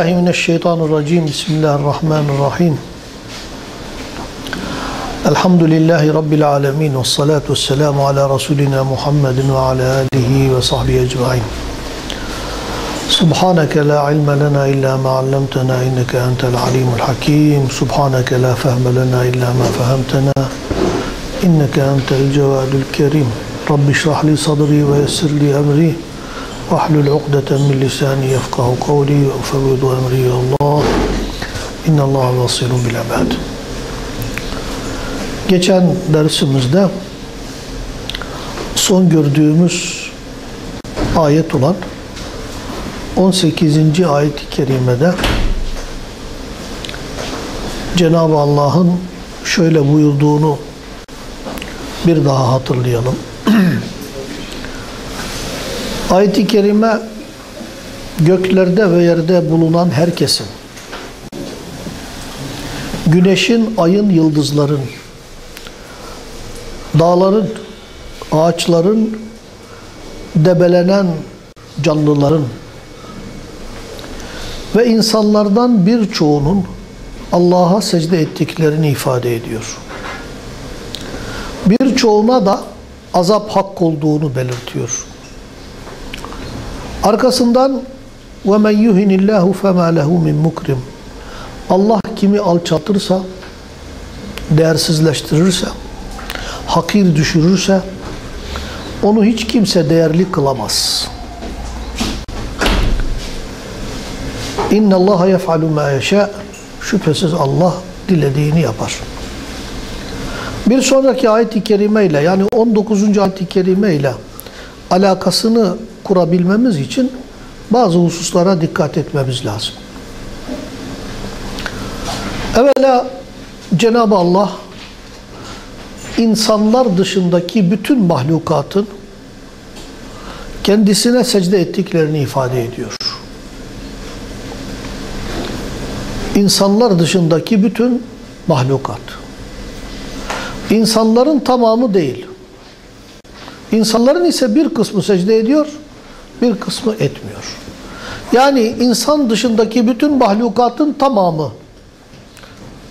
billahi mineşşeytanirracim. Bismillahirrahmanirrahim. Elhamdülillahi Rabbil alemin. Ve salatu vesselamu ala Resulina Muhammedin ve ala alihi ve sahbihi ecmain. Subhaneke la ilme lena illa ma allamtena inneke entel alimul hakim. Subhaneke la fehme lena illa ma fehemtena inneke entel cevadul kerim. Rabbi şrah li sadri ve yessir li emri. واحلل عقدة من لساني يفقه قولي وأفوض أمري إلى الله إن الله بصير بالعباد Geçen dersimizde son gördüğümüz ayet olan 18. ayet-i kerimede Cenab-ı Allah'ın şöyle buyurduğunu bir daha hatırlayalım. Ayet-i Kerime göklerde ve yerde bulunan herkesin, güneşin, ayın, yıldızların, dağların, ağaçların, debelenen canlıların ve insanlardan birçoğunun Allah'a secde ettiklerini ifade ediyor. Birçoğuna da azap hak olduğunu belirtiyor. Arkasından وَمَنْ يُهِنِ اللّٰهُ فَمَا لَهُ مِنْ مُكْرِمٍ Allah kimi alçaltırsa, değersizleştirirse, hakir düşürürse, onu hiç kimse değerli kılamaz. اِنَّ اللّٰهَ يَفْعَلُ مَا يَشَاءُ Şüphesiz Allah dilediğini yapar. Bir sonraki ayet-i kerime ile yani 19. ayet-i kerime ile alakasını kurabilmemiz için bazı hususlara dikkat etmemiz lazım. Evvela Cenab-ı Allah insanlar dışındaki bütün mahlukatın kendisine secde ettiklerini ifade ediyor. İnsanlar dışındaki bütün mahlukat. İnsanların tamamı değil. İnsanların ise bir kısmı secde ediyor, bir kısmı etmiyor. Yani insan dışındaki bütün mahlukatın tamamı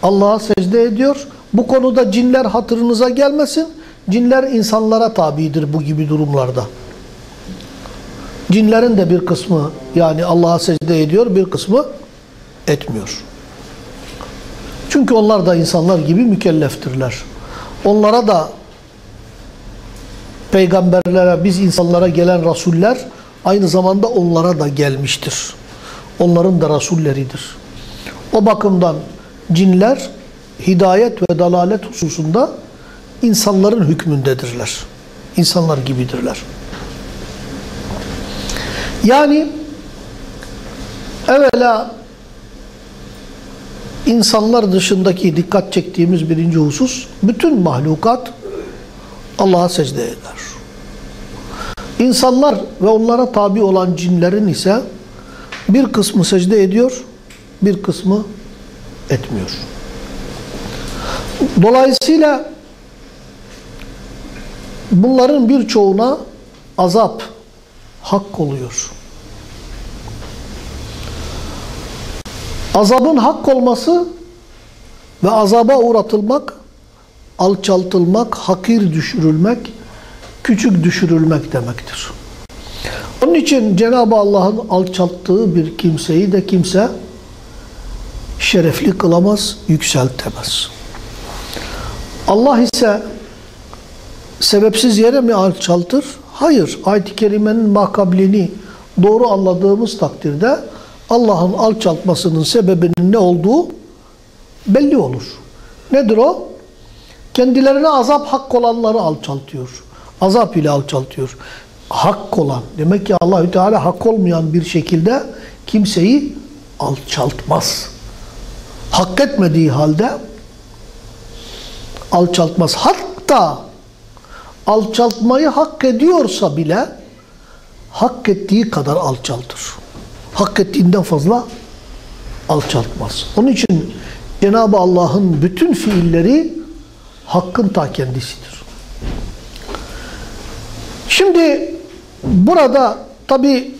Allah'a secde ediyor. Bu konuda cinler hatırınıza gelmesin. Cinler insanlara tabidir bu gibi durumlarda. Cinlerin de bir kısmı yani Allah'a secde ediyor, bir kısmı etmiyor. Çünkü onlar da insanlar gibi mükelleftirler. Onlara da peygamberlere, biz insanlara gelen rasuller aynı zamanda onlara da gelmiştir. Onların da rasulleridir. O bakımdan cinler hidayet ve dalalet hususunda insanların hükmündedirler. İnsanlar gibidirler. Yani evvela insanlar dışındaki dikkat çektiğimiz birinci husus bütün mahlukat Allah'a secde eder. İnsanlar ve onlara tabi olan cinlerin ise bir kısmı secde ediyor, bir kısmı etmiyor. Dolayısıyla bunların birçoğuna azap hak oluyor. Azabın hak olması ve azaba uğratılmak, alçaltılmak, hakir düşürülmek, küçük düşürülmek demektir. Onun için Cenab-ı Allah'ın alçalttığı bir kimseyi de kimse şerefli kılamaz, yükseltemez. Allah ise sebepsiz yere mi alçaltır? Hayır. Ayet-i Kerime'nin makablini doğru anladığımız takdirde Allah'ın alçaltmasının sebebinin ne olduğu belli olur. Nedir o? Kendilerine azap hak olanları alçaltıyor. Azap ile alçaltıyor. Hak olan. Demek ki Allahü Teala hak olmayan bir şekilde kimseyi alçaltmaz. Hak etmediği halde alçaltmaz. Hatta alçaltmayı hak ediyorsa bile hak ettiği kadar alçaltır. Hak ettiğinden fazla alçaltmaz. Onun için Cenab-ı Allah'ın bütün fiilleri hakkın ta kendisidir. Şimdi burada tabi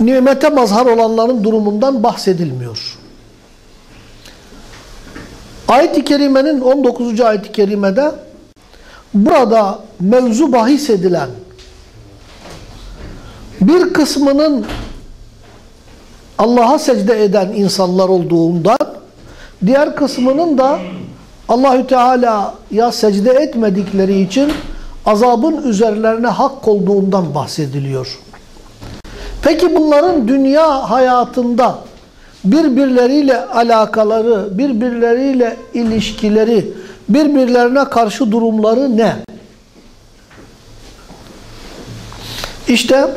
nimete mazhar olanların durumundan bahsedilmiyor. Ayet-i Kerime'nin 19. ayet-i kerimede burada mevzu bahis edilen bir kısmının Allah'a secde eden insanlar olduğundan diğer kısmının da Allahü Teala'ya secde etmedikleri için azabın üzerlerine hak olduğundan bahsediliyor. Peki bunların dünya hayatında birbirleriyle alakaları, birbirleriyle ilişkileri, birbirlerine karşı durumları ne? İşte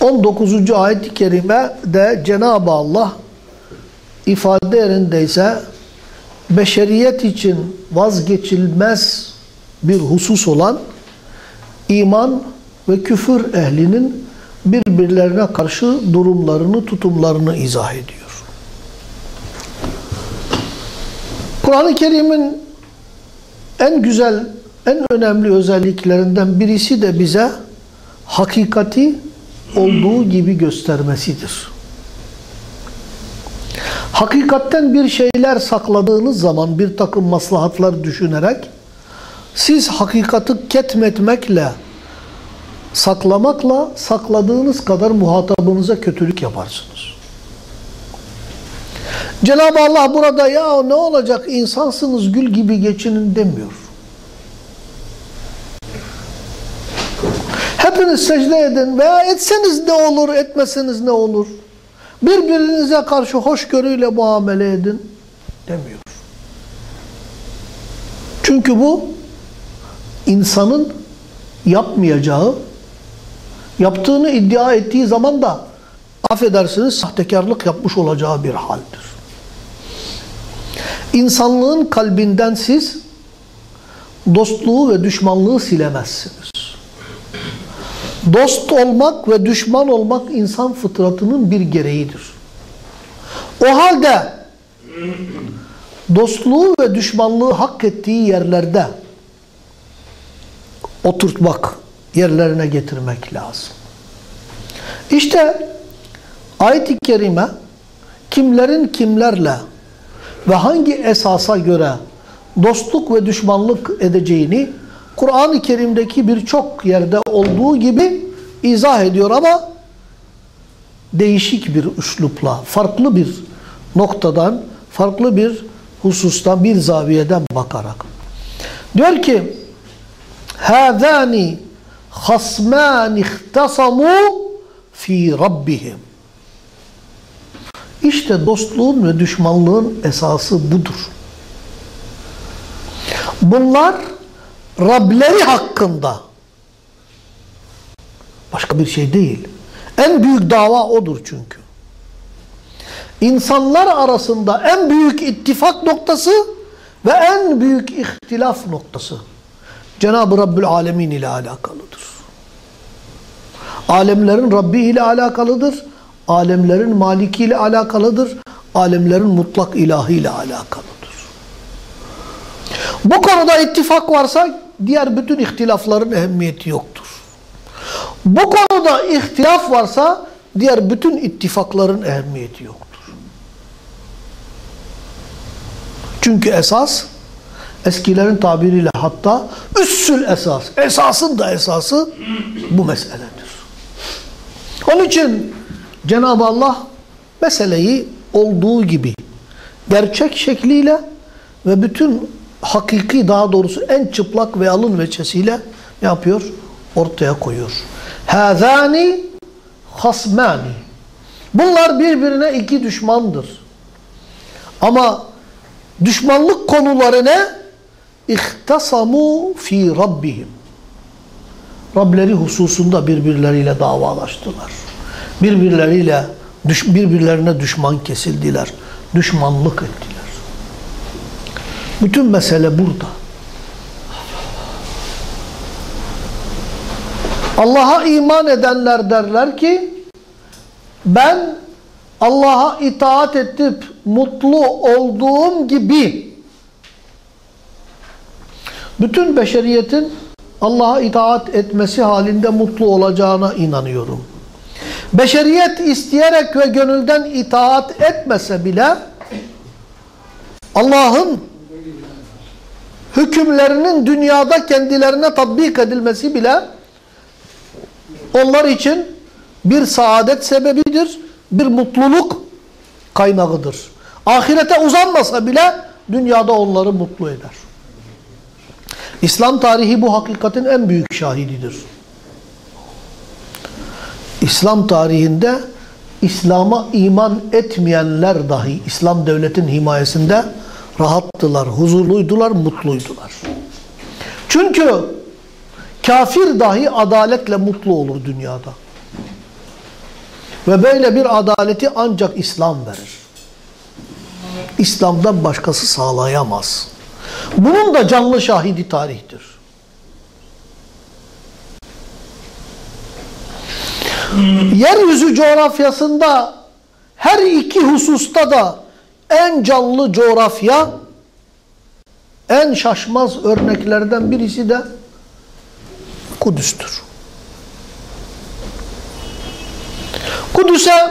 19. ayet-i kerimede Cenab-ı Allah ifade yerindeyse beşeriyet için vazgeçilmez bir husus olan iman ve küfür ehlinin birbirlerine karşı durumlarını, tutumlarını izah ediyor. Kur'an-ı Kerim'in en güzel, en önemli özelliklerinden birisi de bize hakikati olduğu gibi göstermesidir. Hakikatten bir şeyler sakladığınız zaman bir takım maslahatlar düşünerek siz hakikati ketmetmekle saklamakla sakladığınız kadar muhatabınıza kötülük yaparsınız. Cenab-ı Allah burada ya ne olacak insansınız gül gibi geçinin demiyor. Hepiniz secde edin veya etseniz ne olur etmeseniz ne olur. Birbirinize karşı hoşgörüyle muamele edin demiyor. Çünkü bu insanın yapmayacağı yaptığını iddia ettiği zaman da affedersiniz sahtekarlık yapmış olacağı bir haldir. İnsanlığın kalbinden siz dostluğu ve düşmanlığı silemezsiniz. Dost olmak ve düşman olmak insan fıtratının bir gereğidir. O halde dostluğu ve düşmanlığı hak ettiği yerlerde oturtmak, yerlerine getirmek lazım. İşte ayet-i kerime kimlerin kimlerle ve hangi esasa göre dostluk ve düşmanlık edeceğini Kur'an-ı Kerim'deki birçok yerde olduğu gibi izah ediyor ama değişik bir üslupla, farklı bir noktadan, farklı bir husustan, bir zaviyeden bakarak. Diyor ki هَذَانِ خَصْمَانِ اخْتَصَمُوا fi Rabbihim. İşte dostluğun ve düşmanlığın esası budur. Bunlar Rableri hakkında başka bir şey değil. En büyük dava odur çünkü. İnsanlar arasında en büyük ittifak noktası ve en büyük ihtilaf noktası Cenab-ı Rabbül Alemin ile alakalıdır. Alemlerin Rabbi ile alakalıdır. Alemlerin Maliki ile alakalıdır. Alemlerin mutlak ilahi ile alakalıdır. Bu konuda ittifak varsa diğer bütün ihtilafların ehemmiyeti yoktur. Bu konuda ihtilaf varsa diğer bütün ittifakların ehemmiyeti yoktur. Çünkü esas eskilerin tabiriyle hatta üssül esas, esasın da esası bu meseledir. Onun için Cenab-ı Allah meseleyi olduğu gibi gerçek şekliyle ve bütün hakiki daha doğrusu en çıplak ve alın veçesiyle ne yapıyor? Ortaya koyuyor. Hâzâni hasmâni. Bunlar birbirine iki düşmandır. Ama düşmanlık konuları ne? İhtasamu fi rabbihim. Rableri hususunda birbirleriyle davalaştılar. Birbirleriyle birbirlerine düşman kesildiler. Düşmanlık ettiler. Bütün mesele burada. Allah'a iman edenler derler ki ben Allah'a itaat edip mutlu olduğum gibi bütün beşeriyetin Allah'a itaat etmesi halinde mutlu olacağına inanıyorum. beşeriyet isteyerek ve gönülden itaat etmese bile Allah'ın hükümlerinin dünyada kendilerine tatbik edilmesi bile onlar için bir saadet sebebidir, bir mutluluk kaynağıdır. Ahirete uzanmasa bile dünyada onları mutlu eder. İslam tarihi bu hakikatin en büyük şahididir. İslam tarihinde İslam'a iman etmeyenler dahi İslam devletin himayesinde rahattılar, huzurluydular, mutluydular. Çünkü kafir dahi adaletle mutlu olur dünyada. Ve böyle bir adaleti ancak İslam verir. İslam'dan başkası sağlayamaz. Bunun da canlı şahidi tarihtir. Yeryüzü coğrafyasında her iki hususta da en canlı coğrafya, en şaşmaz örneklerden birisi de Kudüs'tür. Kudüs'e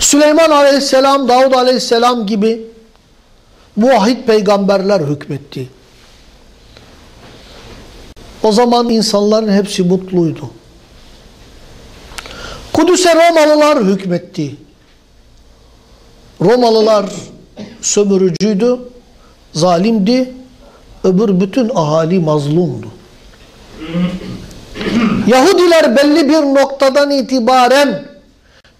Süleyman Aleyhisselam, Davud Aleyhisselam gibi muvahhid peygamberler hükmetti. O zaman insanların hepsi mutluydu. Kudüs'e Romalılar hükmetti. Romalılar sömürücüydü, zalimdi, öbür bütün ahali mazlumdu. Yahudiler belli bir noktadan itibaren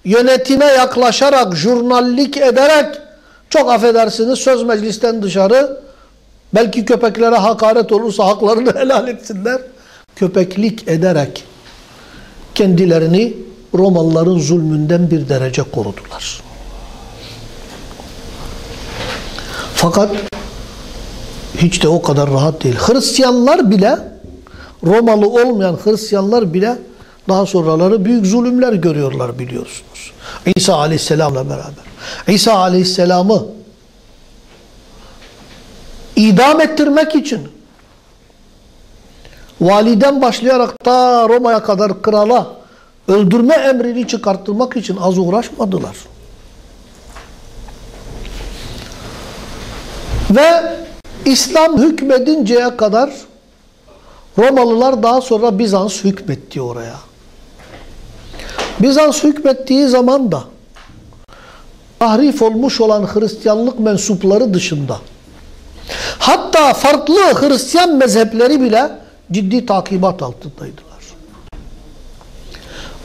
yönetime yaklaşarak, jurnallik ederek, çok affedersiniz söz meclisten dışarı, belki köpeklere hakaret olursa haklarını helal etsinler, köpeklik ederek kendilerini Romalıların zulmünden bir derece korudular. Fakat hiç de o kadar rahat değil. Hristiyanlar bile, Romalı olmayan Hristiyanlar bile daha sonraları büyük zulümler görüyorlar biliyorsunuz. İsa Aleyhisselam'la beraber. İsa Aleyhisselam'ı idam ettirmek için validen başlayarak ta Roma'ya kadar krala öldürme emrini çıkarttırmak için az uğraşmadılar. Ve İslam hükmedinceye kadar Romalılar daha sonra Bizans hükmetti oraya. Bizans hükmettiği zaman da tahrif olmuş olan Hristiyanlık mensupları dışında hatta farklı Hristiyan mezhepleri bile ciddi takibat altındaydılar.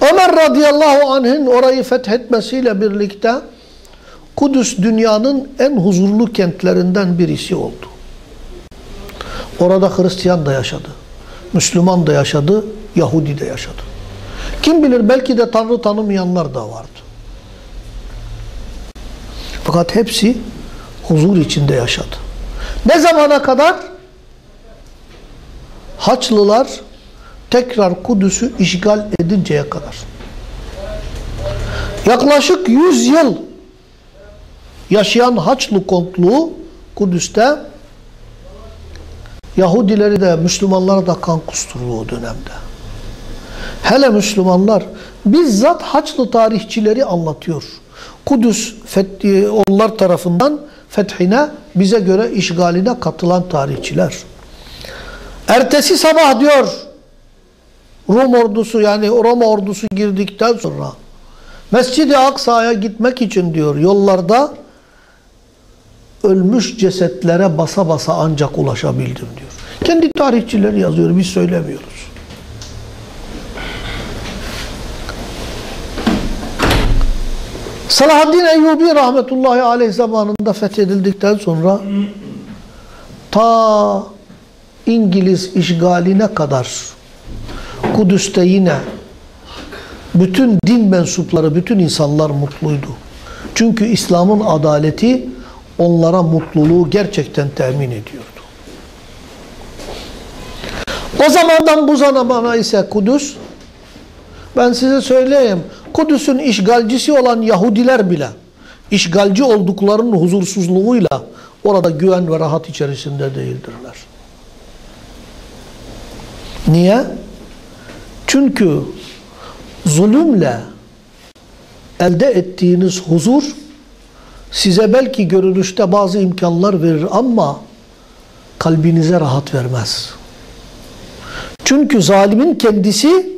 Ömer radıyallahu anh'ın orayı fethetmesiyle birlikte Kudüs dünyanın en huzurlu kentlerinden birisi oldu. Orada Hristiyan da yaşadı. Müslüman da yaşadı, Yahudi de yaşadı. Kim bilir belki de Tanrı tanımayanlar da vardı. Fakat hepsi huzur içinde yaşadı. Ne zamana kadar? Haçlılar tekrar Kudüs'ü işgal edinceye kadar. Yaklaşık 100 yıl yaşayan Haçlı kontluğu Kudüs'te Yahudileri de Müslümanlara da kan kusturduğu dönemde. Hele Müslümanlar bizzat Haçlı tarihçileri anlatıyor. Kudüs fethi, onlar tarafından fethine bize göre işgaline katılan tarihçiler. Ertesi sabah diyor Rum ordusu yani Roma ordusu girdikten sonra Mescid-i Aksa'ya gitmek için diyor yollarda ölmüş cesetlere basa basa ancak ulaşabildim diyor. Kendi tarihçileri yazıyor biz söylemiyoruz. Salahaddin Eyyubi rahmetullahi aleyh zamanında fethedildikten sonra ta İngiliz işgaline kadar Kudüs'te yine bütün din mensupları, bütün insanlar mutluydu. Çünkü İslam'ın adaleti onlara mutluluğu gerçekten temin ediyordu. O zamandan bu zamana ise Kudüs, ben size söyleyeyim, Kudüs'ün işgalcisi olan Yahudiler bile, işgalci olduklarının huzursuzluğuyla orada güven ve rahat içerisinde değildirler. Niye? Çünkü zulümle elde ettiğiniz huzur size belki görünüşte bazı imkanlar verir ama kalbinize rahat vermez. Çünkü zalimin kendisi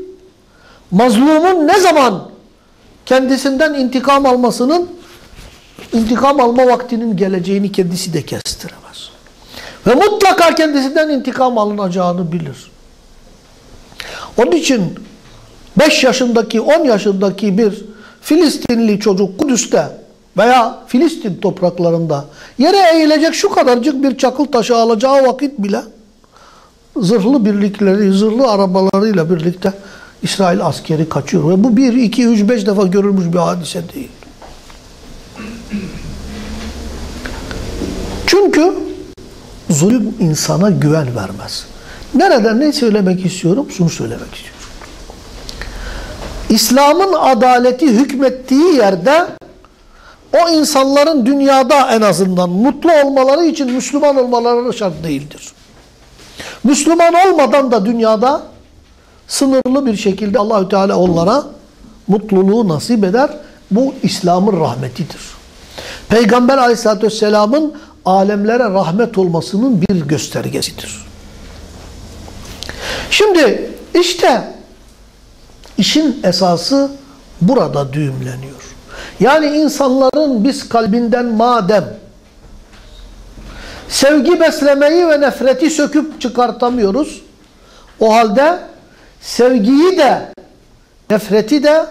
mazlumun ne zaman kendisinden intikam almasının intikam alma vaktinin geleceğini kendisi de kestiremez. Ve mutlaka kendisinden intikam alınacağını bilir. Onun için 5 yaşındaki 10 yaşındaki bir Filistinli çocuk Kudüs'te veya Filistin topraklarında yere eğilecek şu kadarcık bir çakıl taşı alacağı vakit bile zırhlı birlikleri, zırhlı arabalarıyla birlikte İsrail askeri kaçıyor. Ve bu bir, iki, üç, beş defa görülmüş bir hadise değil. Çünkü zulüm insana güven vermez. Nereden ne söylemek istiyorum? Şunu söylemek istiyorum. İslam'ın adaleti hükmettiği yerde o insanların dünyada en azından mutlu olmaları için Müslüman olmaları şart değildir. Müslüman olmadan da dünyada sınırlı bir şekilde Allahü Teala onlara mutluluğu nasip eder. Bu İslam'ın rahmetidir. Peygamber Aleyhisselatü vesselamın alemlere rahmet olmasının bir göstergesidir. Şimdi işte işin esası burada düğümleniyor. Yani insanların biz kalbinden madem sevgi beslemeyi ve nefreti söküp çıkartamıyoruz. O halde sevgiyi de nefreti de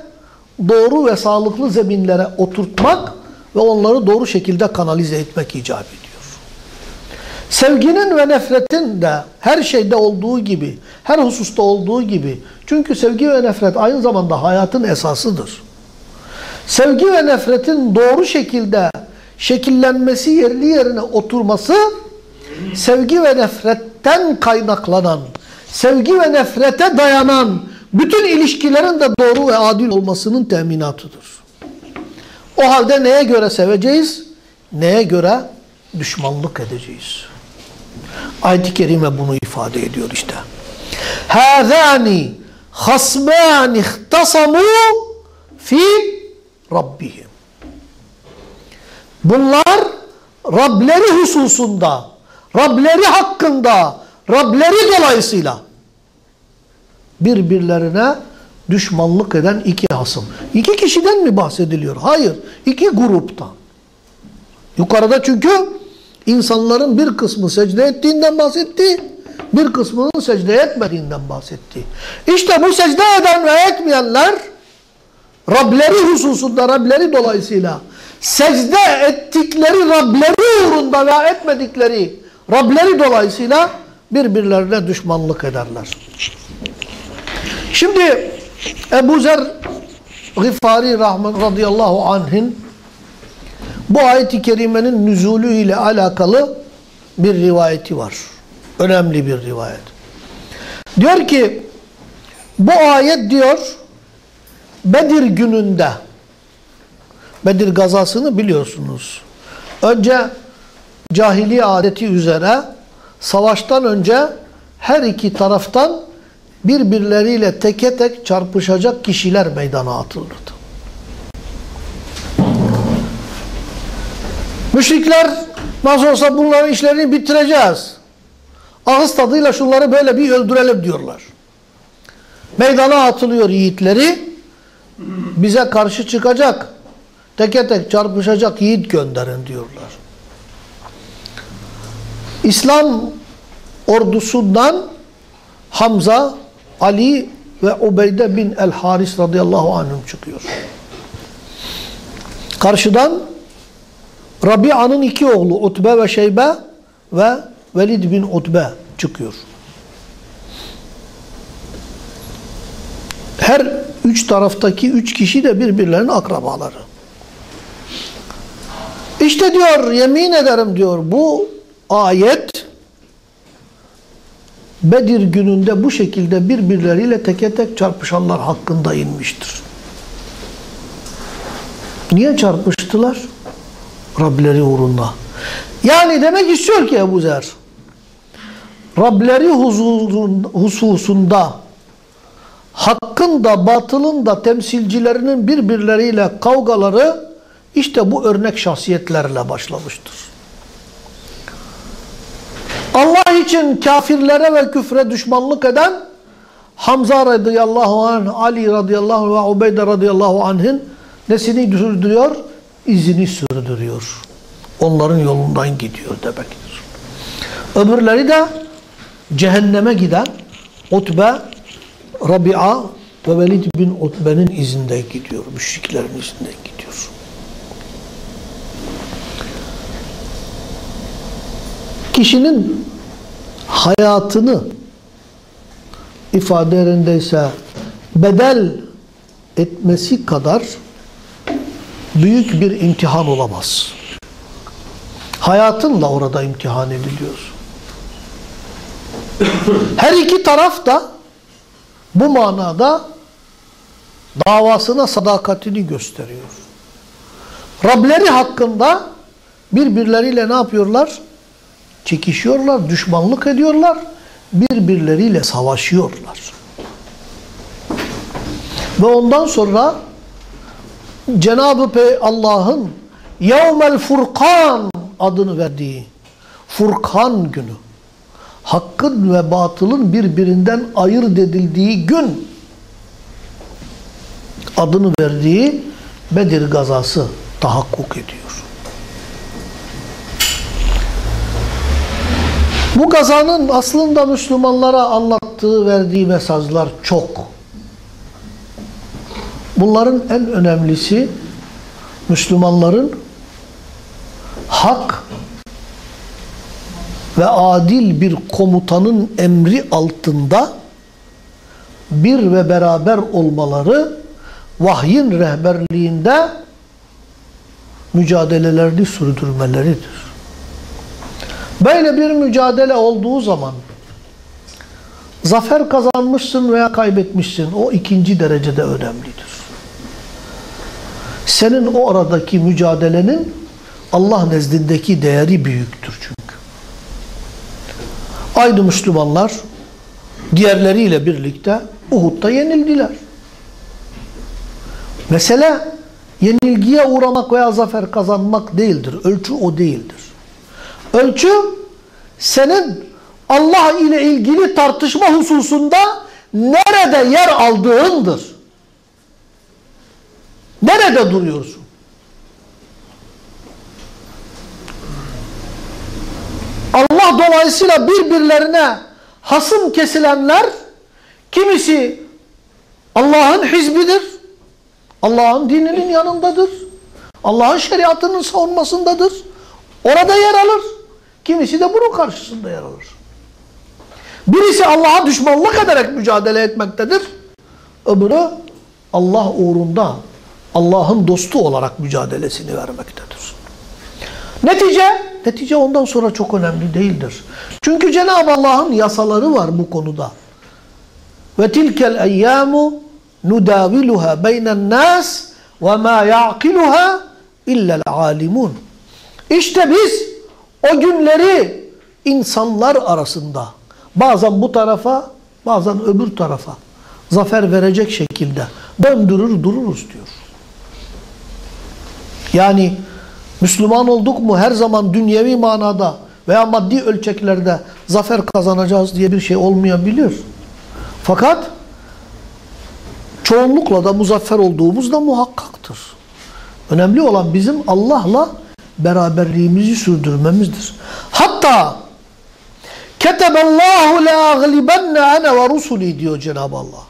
doğru ve sağlıklı zeminlere oturtmak ve onları doğru şekilde kanalize etmek icap ediyor. Sevginin ve nefretin de her şeyde olduğu gibi, her hususta olduğu gibi. Çünkü sevgi ve nefret aynı zamanda hayatın esasıdır. Sevgi ve nefretin doğru şekilde şekillenmesi, yerli yerine oturması, sevgi ve nefretten kaynaklanan, sevgi ve nefrete dayanan bütün ilişkilerin de doğru ve adil olmasının teminatıdır. O halde neye göre seveceğiz? Neye göre düşmanlık edeceğiz? Ayet-i Kerime bunu ifade ediyor işte. هَذَانِ خَصْمَانِ اخْتَصَمُوا fi Rabbihim. Bunlar Rableri hususunda, Rableri hakkında, Rableri dolayısıyla birbirlerine düşmanlık eden iki hasım. İki kişiden mi bahsediliyor? Hayır. iki gruptan. Yukarıda çünkü insanların bir kısmı secde ettiğinden bahsetti. Bir kısmının secde etmediğinden bahsetti. İşte bu secde eden ve etmeyenler Rableri hususunda, Rableri dolayısıyla secde ettikleri Rableri uğrunda veya etmedikleri Rableri dolayısıyla birbirlerine düşmanlık ederler. Şimdi Ebu Zer Gıfari Rahman radıyallahu anh'in bu ayet-i kerimenin nüzulü ile alakalı bir rivayeti var. Önemli bir rivayet. Diyor ki bu ayet diyor Bedir gününde Bedir gazasını biliyorsunuz. Önce cahiliye adeti üzere savaştan önce her iki taraftan birbirleriyle teke tek çarpışacak kişiler meydana atılırdı. Müşrikler nasıl olsa bunların işlerini bitireceğiz. Ağız tadıyla şunları böyle bir öldürelim diyorlar. Meydana atılıyor yiğitleri. Bize karşı çıkacak, teke tek çarpışacak yiğit gönderin diyorlar. İslam ordusundan Hamza, Ali ve Ubeyde bin el-Haris radıyallahu anhüm çıkıyor. Karşıdan Rabia'nın iki oğlu Utbe ve Şeybe ve Velid bin Utbe çıkıyor. Her üç taraftaki üç kişi de birbirlerinin akrabaları. İşte diyor yemin ederim diyor bu ayet Bedir gününde bu şekilde birbirleriyle teke tek çarpışanlar hakkında inmiştir. Niye çarpıştılar? Rableri uğrunda. Yani demek istiyor ki Ebu Zer, Rableri hususunda hakkın da batılın da temsilcilerinin birbirleriyle kavgaları işte bu örnek şahsiyetlerle başlamıştır. Allah için kafirlere ve küfre düşmanlık eden Hamza radıyallahu anh, Ali radıyallahu anh ve Ubeyde radıyallahu anh'ın nesini sürdürüyor? İzini sürdürüyor. Onların yolundan gidiyor demektir. Öbürleri de cehenneme giden Utbe, Rabia ve Velid bin Utbe'nin izinden gidiyor. Müşriklerin izinden gidiyor. Kişinin hayatını ifade yerindeyse bedel etmesi kadar büyük bir imtihan olamaz. Hayatınla orada imtihan ediliyor. Her iki taraf da bu manada davasına sadakatini gösteriyor. Rableri hakkında birbirleriyle ne yapıyorlar? Çekişiyorlar, düşmanlık ediyorlar, birbirleriyle savaşıyorlar. Ve ondan sonra Cenab-ı Allah'ın Yevmel Furkan adını verdiği Furkan günü hakkın ve batılın birbirinden ayırt edildiği gün adını verdiği Bedir gazası tahakkuk ediyor. Bu gazanın aslında Müslümanlara anlattığı, verdiği mesajlar çok. Bunların en önemlisi Müslümanların hak ve adil bir komutanın emri altında bir ve beraber olmaları vahyin rehberliğinde mücadelelerini sürdürmeleridir. Böyle bir mücadele olduğu zaman zafer kazanmışsın veya kaybetmişsin o ikinci derecede önemlidir. Senin o aradaki mücadelenin Allah nezdindeki değeri büyüktür çünkü. Aynı Müslümanlar diğerleriyle birlikte Uhud'da yenildiler. Mesele yenilgiye uğramak veya zafer kazanmak değildir. Ölçü o değildir. Ölçü senin Allah ile ilgili tartışma hususunda nerede yer aldığındır. Nerede duruyorsun? Allah dolayısıyla birbirlerine hasım kesilenler kimisi Allah'ın hizbidir. Allah'ın dininin yanındadır. Allah'ın şeriatının savunmasındadır. Orada yer alır. Kimisi de bunun karşısında yer alır. Birisi Allah'a düşmanlık ederek mücadele etmektedir. Öbürü Allah uğrunda Allah'ın dostu olarak mücadelesini vermektedir. Netice, netice ondan sonra çok önemli değildir. Çünkü Cenab-ı Allah'ın yasaları var bu konuda. Ve tilkel eyyamu nudaviluha beynen nas ve ma ya'kiluha illel alimun. İşte biz o günleri insanlar arasında bazen bu tarafa bazen öbür tarafa zafer verecek şekilde döndürür dururuz diyor. Yani Müslüman olduk mu her zaman dünyevi manada veya maddi ölçeklerde zafer kazanacağız diye bir şey olmayabilir. Fakat çoğunlukla da muzaffer olduğumuz da muhakkaktır. Önemli olan bizim Allah'la beraberliğimizi sürdürmemizdir. Hatta Keteballahu le'aglibenne ene ve rusuli diyor Cenab-ı Allah.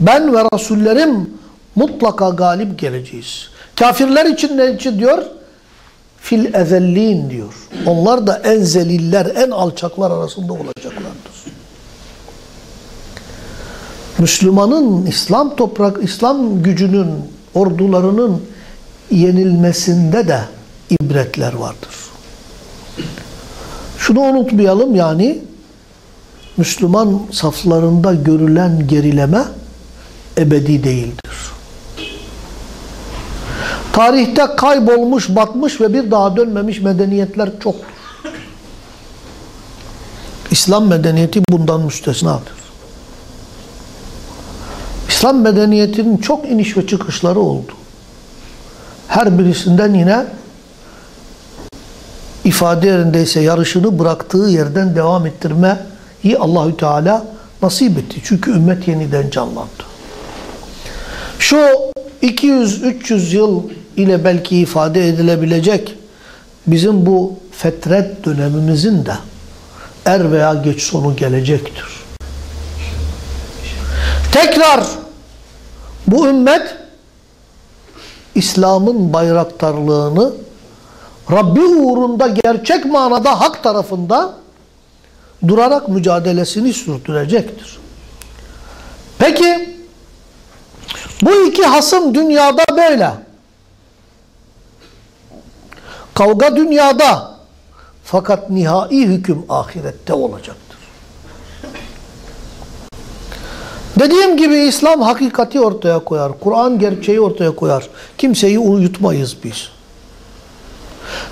Ben ve Resullerim mutlaka galip geleceğiz. Kafirler için ne için diyor? Fil ezellin diyor. Onlar da en zeliller, en alçaklar arasında olacaklardır. Müslümanın İslam toprak, İslam gücünün, ordularının yenilmesinde de ibretler vardır. Şunu unutmayalım yani Müslüman saflarında görülen gerileme ebedi değildir. Tarihte kaybolmuş, batmış ve bir daha dönmemiş medeniyetler çoktur. İslam medeniyeti bundan müstesnadır. İslam medeniyetinin çok iniş ve çıkışları oldu. Her birisinden yine ifade yerindeyse yarışını bıraktığı yerden devam ettirmeyi Allahü Teala nasip etti. Çünkü ümmet yeniden canlandı. Şu 200-300 yıl ile belki ifade edilebilecek bizim bu fetret dönemimizin de er veya geç sonu gelecektir. Tekrar bu ümmet İslam'ın bayraktarlığını Rabbi uğrunda gerçek manada hak tarafında durarak mücadelesini sürdürecektir. Peki bu iki hasım dünyada böyle. Kavga dünyada fakat nihai hüküm ahirette olacaktır. Dediğim gibi İslam hakikati ortaya koyar. Kur'an gerçeği ortaya koyar. Kimseyi uyutmayız biz.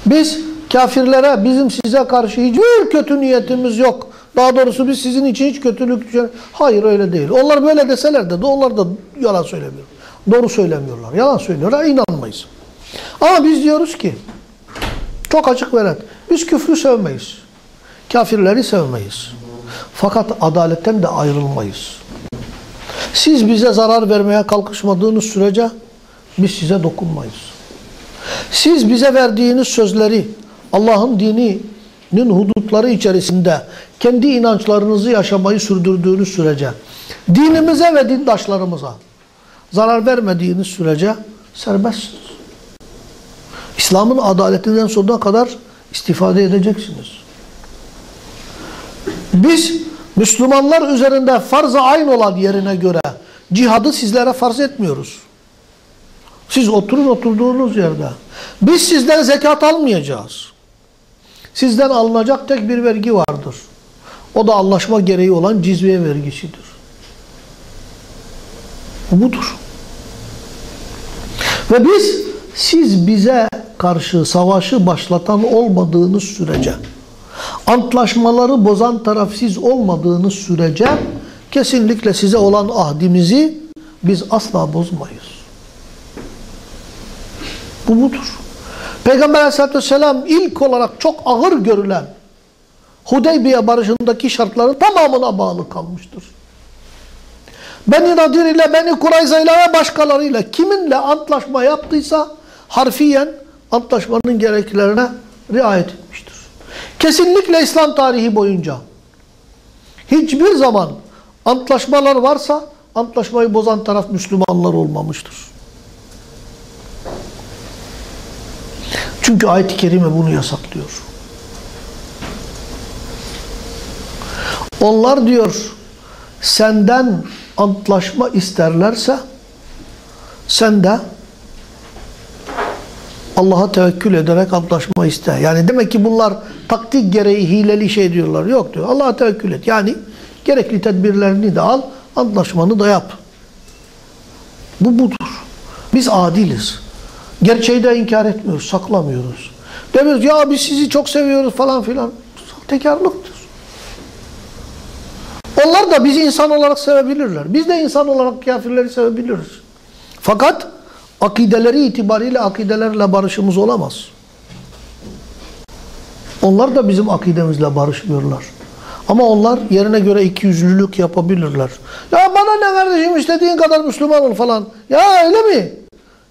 Biz kafirlere bizim size karşı hiçbir kötü niyetimiz yok. Daha doğrusu biz sizin için hiç kötülük düşer. Hayır öyle değil. Onlar böyle deseler de onlar da yalan söylemiyor. Doğru söylemiyorlar. Yalan söylüyorlar. inanmayız. Ama biz diyoruz ki çok açık ve net. Biz küfrü sevmeyiz. Kafirleri sevmeyiz. Fakat adaletten de ayrılmayız. Siz bize zarar vermeye kalkışmadığınız sürece biz size dokunmayız. Siz bize verdiğiniz sözleri Allah'ın dininin hudutları içerisinde kendi inançlarınızı yaşamayı sürdürdüğünüz sürece dinimize ve dindaşlarımıza zarar vermediğiniz sürece serbestsiniz. İslam'ın adaletinden sonuna kadar istifade edeceksiniz. Biz Müslümanlar üzerinde farz-ı ayn olan yerine göre cihadı sizlere farz etmiyoruz. Siz oturun oturduğunuz yerde. Biz sizden zekat almayacağız. Sizden alınacak tek bir vergi vardır. O da anlaşma gereği olan cizviye vergisidir. Bu budur. Ve biz siz bize karşı savaşı başlatan olmadığınız sürece, antlaşmaları bozan taraf siz olmadığınız sürece kesinlikle size olan ahdimizi biz asla bozmayız. Bu budur. Peygamber aleyhissalatü vesselam ilk olarak çok ağır görülen Hudeybiye barışındaki şartların tamamına bağlı kalmıştır. Beni Nadir ile, Beni Kurayza ile ve başkalarıyla kiminle antlaşma yaptıysa harfiyen antlaşmanın gereklerine riayet etmiştir. Kesinlikle İslam tarihi boyunca hiçbir zaman antlaşmalar varsa antlaşmayı bozan taraf Müslümanlar olmamıştır. Çünkü ayet-i kerime bunu yasaklıyor. Onlar diyor senden antlaşma isterlerse sen de Allah'a tevekkül ederek antlaşma iste. Yani demek ki bunlar taktik gereği hileli şey diyorlar. Yok diyor. Allah'a tevekkül et. Yani gerekli tedbirlerini de al, antlaşmanı da yap. Bu budur. Biz adiliz. Gerçeği de inkar etmiyoruz, saklamıyoruz. Demiyoruz ya biz sizi çok seviyoruz falan filan. Tekarlıktır. Onlar da bizi insan olarak sevebilirler. Biz de insan olarak kafirleri sevebiliriz. Fakat akideleri itibariyle akidelerle barışımız olamaz. Onlar da bizim akidemizle barışmıyorlar. Ama onlar yerine göre ikiyüzlülük yapabilirler. Ya bana ne kardeşim istediğin kadar Müslüman ol falan. Ya öyle mi?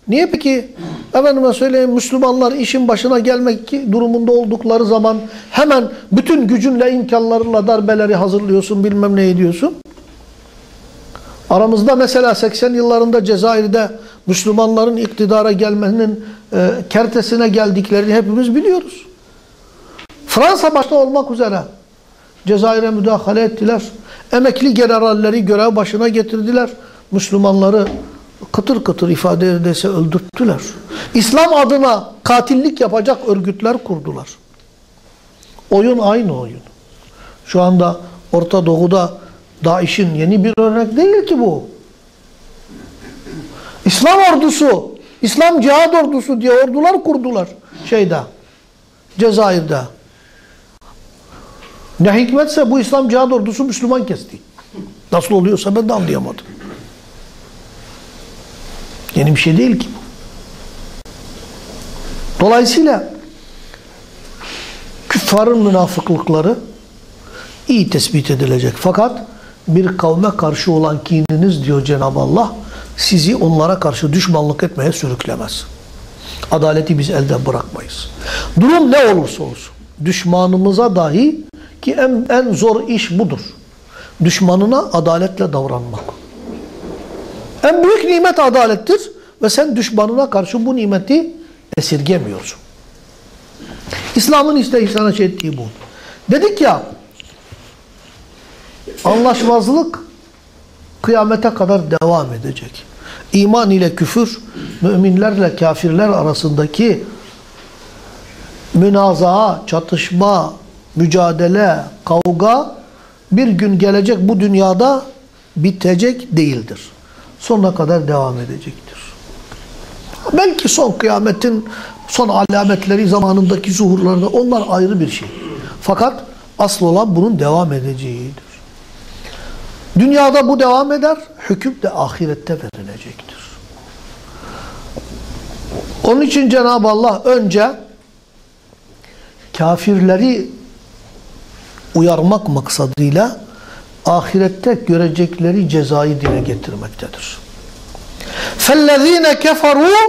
Niye peki? Efendime söyleyeyim Müslümanlar işin başına gelmek durumunda oldukları zaman hemen bütün gücünle imkanlarıyla darbeleri hazırlıyorsun bilmem ne ediyorsun. Aramızda mesela 80 yıllarında Cezayir'de Müslümanların iktidara gelmenin e, kertesine geldiklerini hepimiz biliyoruz. Fransa başta olmak üzere Cezayir'e müdahale ettiler. Emekli generalleri görev başına getirdiler. Müslümanları kıtır kıtır ifade edilse öldürttüler. İslam adına katillik yapacak örgütler kurdular. Oyun aynı oyun. Şu anda Orta Doğu'da DAEŞ'in yeni bir örnek değil ki bu. İslam ordusu, İslam cihad ordusu diye ordular kurdular şeyde, Cezayir'de. Ne hikmetse bu İslam cihad ordusu Müslüman kesti. Nasıl oluyorsa ben de anlayamadım. Yeni bir şey değil ki bu. Dolayısıyla küffarın münafıklıkları iyi tespit edilecek. Fakat bir kavme karşı olan kininiz diyor Cenab-ı Allah sizi onlara karşı düşmanlık etmeye sürüklemez. Adaleti biz elden bırakmayız. Durum ne olursa olsun. Düşmanımıza dahi ki en, en zor iş budur. Düşmanına adaletle davranmak. En büyük nimet adalettir ve sen düşmanına karşı bu nimeti esirgemiyorsun. İslam'ın işte sana şey ettiği bu. Dedik ya anlaşmazlık kıyamete kadar devam edecek. İman ile küfür, müminlerle kafirler arasındaki münazaa, çatışma, mücadele, kavga bir gün gelecek bu dünyada bitecek değildir. Sonuna kadar devam edecektir. Belki son kıyametin son alametleri zamanındaki zuhurlarında onlar ayrı bir şey. Fakat asıl olan bunun devam edeceğidir. Dünyada bu devam eder, hüküm de ahirette verilecektir. Onun için Cenab-ı Allah önce kafirleri uyarmak maksadıyla ahirette görecekleri cezayı dile getirmektedir. فَالَّذ۪ينَ كَفَرُوا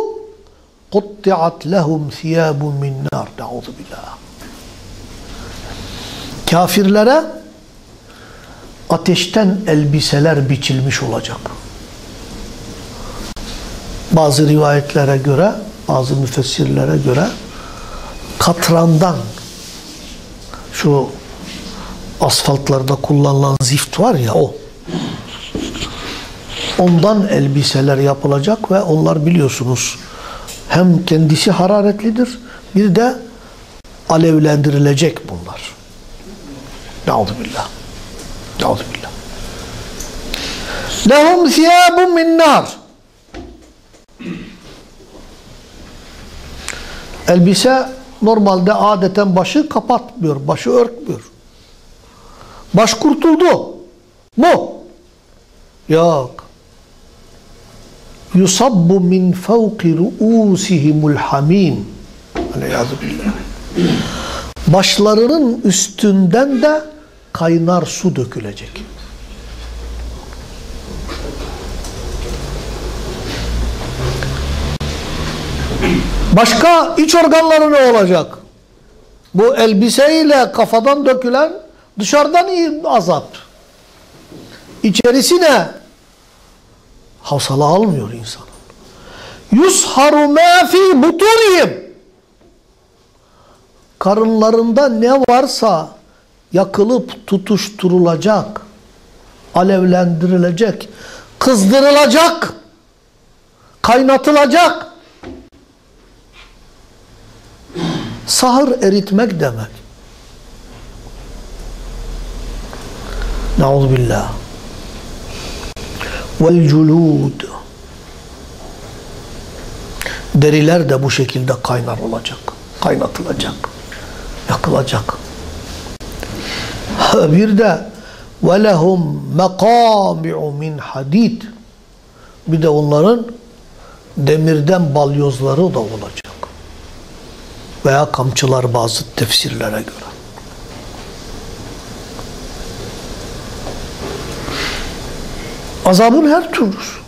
قُطِّعَتْ لَهُمْ ثِيَابٌ مِنْ نَارٍ اَعُوذُ بِاللّٰهِ Kafirlere ateşten elbiseler biçilmiş olacak. Bazı rivayetlere göre, bazı müfessirlere göre katrandan şu asfaltlarda kullanılan zift var ya o. Ondan elbiseler yapılacak ve onlar biliyorsunuz hem kendisi hararetlidir bir de alevlendirilecek bunlar. Nauzubillah. Nauzubillah. Lehum thiyabun min nar. Elbise normalde adeten başı kapatmıyor, başı örtmüyor. Baş kurtuldu. Mu? Yok. Yusabbu min fevki ru'usihimul hamim. Aleyhazu billah. Başlarının üstünden de kaynar su dökülecek. Başka iç organları ne olacak? Bu elbiseyle kafadan dökülen dışarıdan azap. İçerisi ne? Havsala almıyor insanın. Yusharu ma fi buturihim. Karınlarında ne varsa yakılıp tutuşturulacak, alevlendirilecek, kızdırılacak, kaynatılacak. Sahır eritmek demek. Nauzubillah. Vel culud. Deriler de bu şekilde kaynar olacak, kaynatılacak, yakılacak. Bir de وَلَهُمْ مَقَامِعُ min hadid. Bir de onların demirden balyozları da olacak. Veya kamçılar bazı tefsirlere göre. Azabın her türlüsü.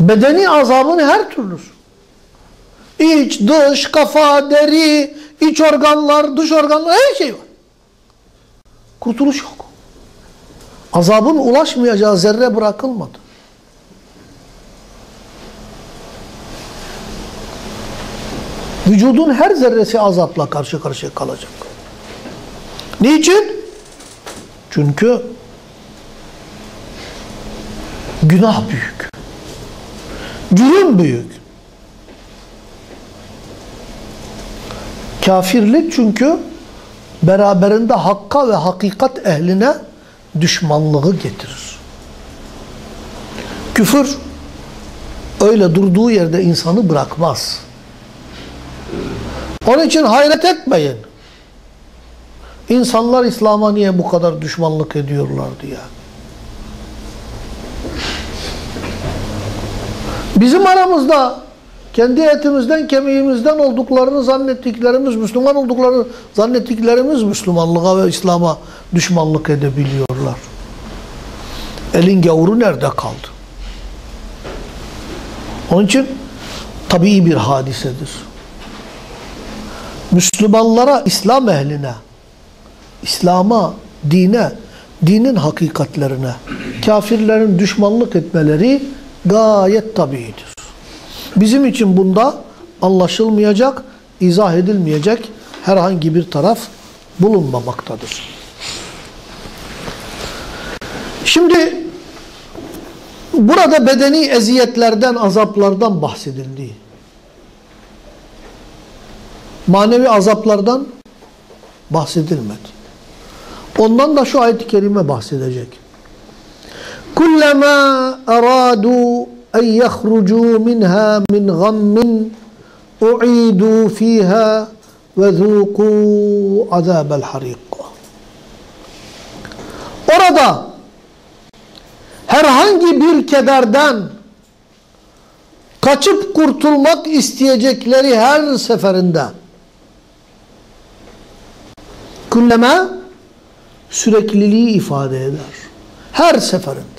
Bedeni azabın her türlüsü. İç, dış, kafa, deri, iç organlar, dış organlar her şey var. Kurtuluş yok. Azabın ulaşmayacağı zerre bırakılmadı. Vücudun her zerresi azapla karşı karşıya kalacak. Niçin? Çünkü günah büyük. Cürüm büyük. Kafirlik çünkü beraberinde hakka ve hakikat ehline düşmanlığı getirir. Küfür öyle durduğu yerde insanı bırakmaz. Onun için hayret etmeyin. İnsanlar İslam'a niye bu kadar düşmanlık ediyorlar diye. Bizim aramızda kendi etimizden kemiğimizden olduklarını zannettiklerimiz, Müslüman olduklarını zannettiklerimiz Müslümanlığa ve İslam'a düşmanlık edebiliyorlar. Elin gavuru nerede kaldı? Onun için tabii bir hadisedir. Müslümanlara, İslam ehline, İslam'a, dine, dinin hakikatlerine, kafirlerin düşmanlık etmeleri gayet tabiidir. Bizim için bunda anlaşılmayacak, izah edilmeyecek herhangi bir taraf bulunmamaktadır. Şimdi burada bedeni eziyetlerden, azaplardan bahsedildi. Manevi azaplardan bahsedilmedi. Ondan da şu ayet-i kerime bahsedecek. Kullama aradu en yahrucu minha min gammin u'idu fiha ve zuqu azabel harik. Orada herhangi bir kederden kaçıp kurtulmak isteyecekleri her seferinde kulleme sürekliliği ifade eder. Her seferinde.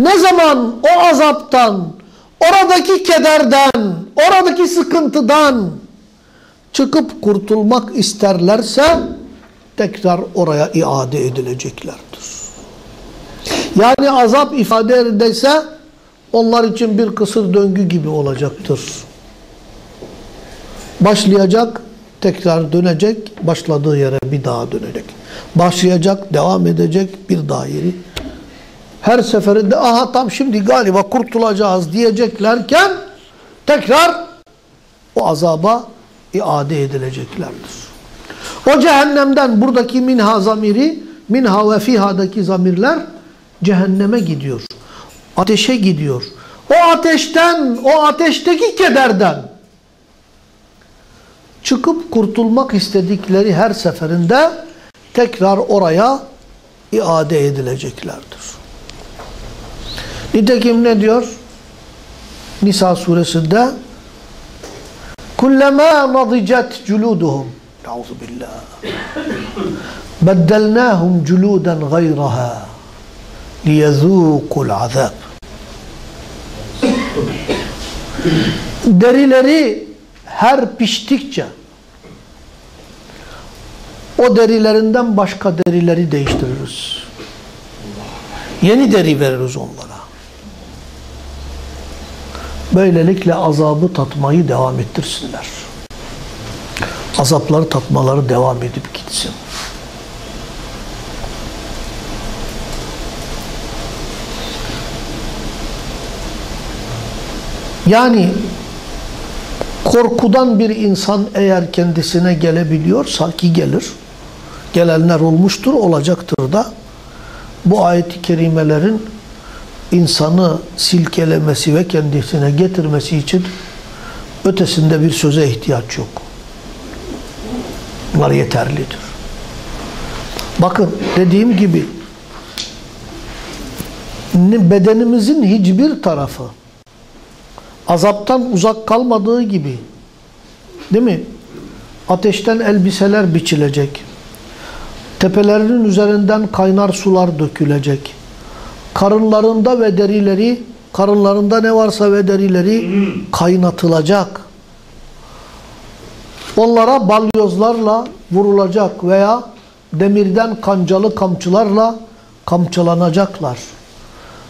Ne zaman o azaptan, oradaki kederden, oradaki sıkıntıdan çıkıp kurtulmak isterlerse tekrar oraya iade edileceklerdir. Yani azap ifade edilse onlar için bir kısır döngü gibi olacaktır. Başlayacak, tekrar dönecek, başladığı yere bir daha dönecek. Başlayacak, devam edecek, bir daha yeri. Her seferinde aha tam şimdi galiba kurtulacağız diyeceklerken tekrar o azaba iade edileceklerdir. O cehennemden buradaki minha zamiri, minha ve fiha'daki zamirler cehenneme gidiyor. Ateşe gidiyor. O ateşten, o ateşteki kederden çıkıp kurtulmak istedikleri her seferinde tekrar oraya iade edileceklerdir. Nitekim ne diyor? Nisa suresinde kullama nadicet culuduhum Euzu billah. Beddelnahum culudan gayraha liyezûkul azab. Derileri her piştikçe o derilerinden başka derileri değiştiririz. Yeni deri veririz onlara. Böylelikle azabı tatmayı devam ettirsinler. Azapları tatmaları devam edip gitsin. Yani korkudan bir insan eğer kendisine gelebiliyorsa ki gelir, gelenler olmuştur, olacaktır da bu ayet-i kerimelerin insanı silkelemesi ve kendisine getirmesi için ötesinde bir söze ihtiyaç yok. Bunlar yeterlidir. Bakın dediğim gibi bedenimizin hiçbir tarafı azaptan uzak kalmadığı gibi değil mi? Ateşten elbiseler biçilecek. Tepelerinin üzerinden kaynar sular dökülecek. Karınlarında ve derileri, karınlarında ne varsa ve derileri kaynatılacak. Onlara balyozlarla vurulacak veya demirden kancalı kamçılarla kamçılanacaklar.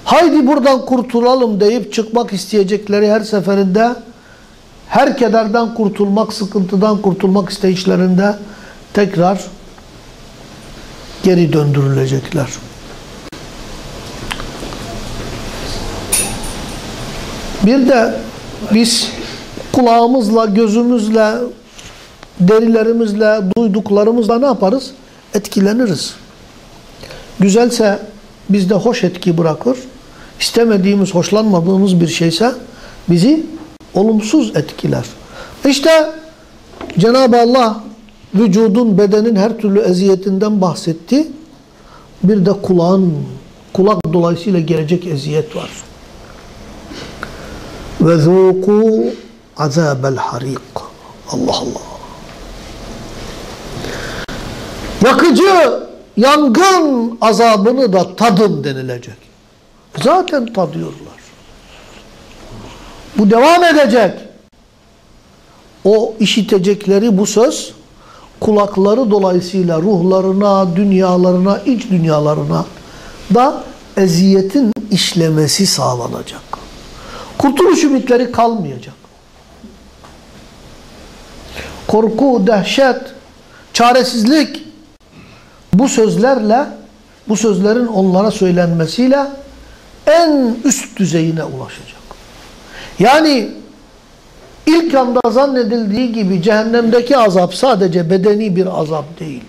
Haydi buradan kurtulalım deyip çıkmak isteyecekleri her seferinde her kederden kurtulmak, sıkıntıdan kurtulmak isteyişlerinde tekrar geri döndürülecekler. Bir de biz kulağımızla, gözümüzle, derilerimizle, duyduklarımızla ne yaparız? Etkileniriz. Güzelse bizde hoş etki bırakır. İstemediğimiz, hoşlanmadığımız bir şeyse bizi olumsuz etkiler. İşte Cenab-ı Allah vücudun, bedenin her türlü eziyetinden bahsetti. Bir de kulağın, kulak dolayısıyla gelecek eziyet var. Ve zuku azabel harik. Allah Allah. Yakıcı yangın azabını da tadın denilecek. Zaten tadıyorlar. Bu devam edecek. O işitecekleri bu söz kulakları dolayısıyla ruhlarına, dünyalarına, iç dünyalarına da eziyetin işlemesi sağlanacak. Kurtuluş ümitleri kalmayacak. Korku, dehşet, çaresizlik bu sözlerle, bu sözlerin onlara söylenmesiyle en üst düzeyine ulaşacak. Yani ilk anda zannedildiği gibi cehennemdeki azap sadece bedeni bir azap değildir.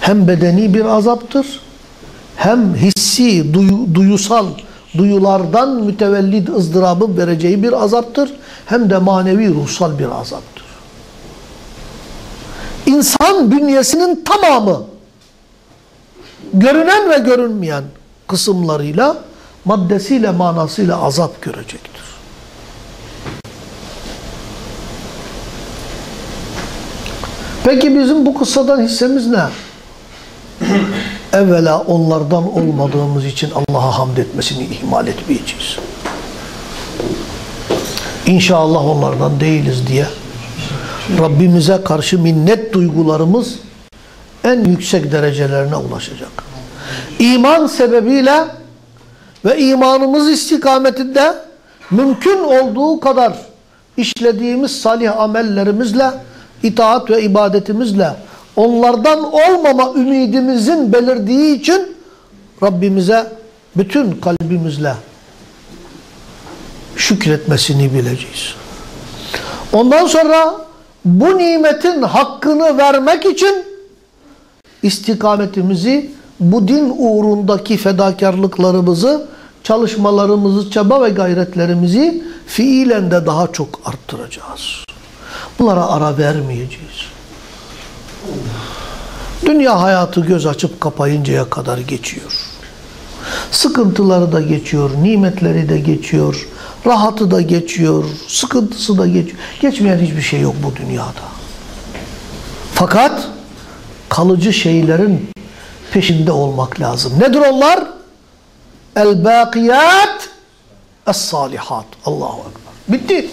Hem bedeni bir azaptır, hem hissi, duyu, duyusal, duyulardan mütevellid ızdırabın vereceği bir azaptır, hem de manevi ruhsal bir azaptır. İnsan bünyesinin tamamı, görünen ve görünmeyen kısımlarıyla, maddesiyle, manasıyla azap görecektir. Peki bizim bu kıssadan hissemiz ne? Evvela onlardan olmadığımız için Allah'a hamd etmesini ihmal etmeyeceğiz. İnşallah onlardan değiliz diye Rabbimize karşı minnet duygularımız en yüksek derecelerine ulaşacak. İman sebebiyle ve imanımız istikametinde mümkün olduğu kadar işlediğimiz salih amellerimizle, itaat ve ibadetimizle onlardan olmama ümidimizin belirdiği için Rabbimize bütün kalbimizle şükretmesini bileceğiz. Ondan sonra bu nimetin hakkını vermek için istikametimizi, bu din uğrundaki fedakarlıklarımızı, çalışmalarımızı, çaba ve gayretlerimizi fiilen de daha çok arttıracağız. Bunlara ara vermeyeceğiz. Dünya hayatı göz açıp kapayıncaya kadar geçiyor. Sıkıntıları da geçiyor, nimetleri de geçiyor, rahatı da geçiyor, sıkıntısı da geçiyor. Geçmeyen hiçbir şey yok bu dünyada. Fakat kalıcı şeylerin peşinde olmak lazım. Nedir onlar? El-bâkiyat es-salihat. Allahu Ekber. Bitti.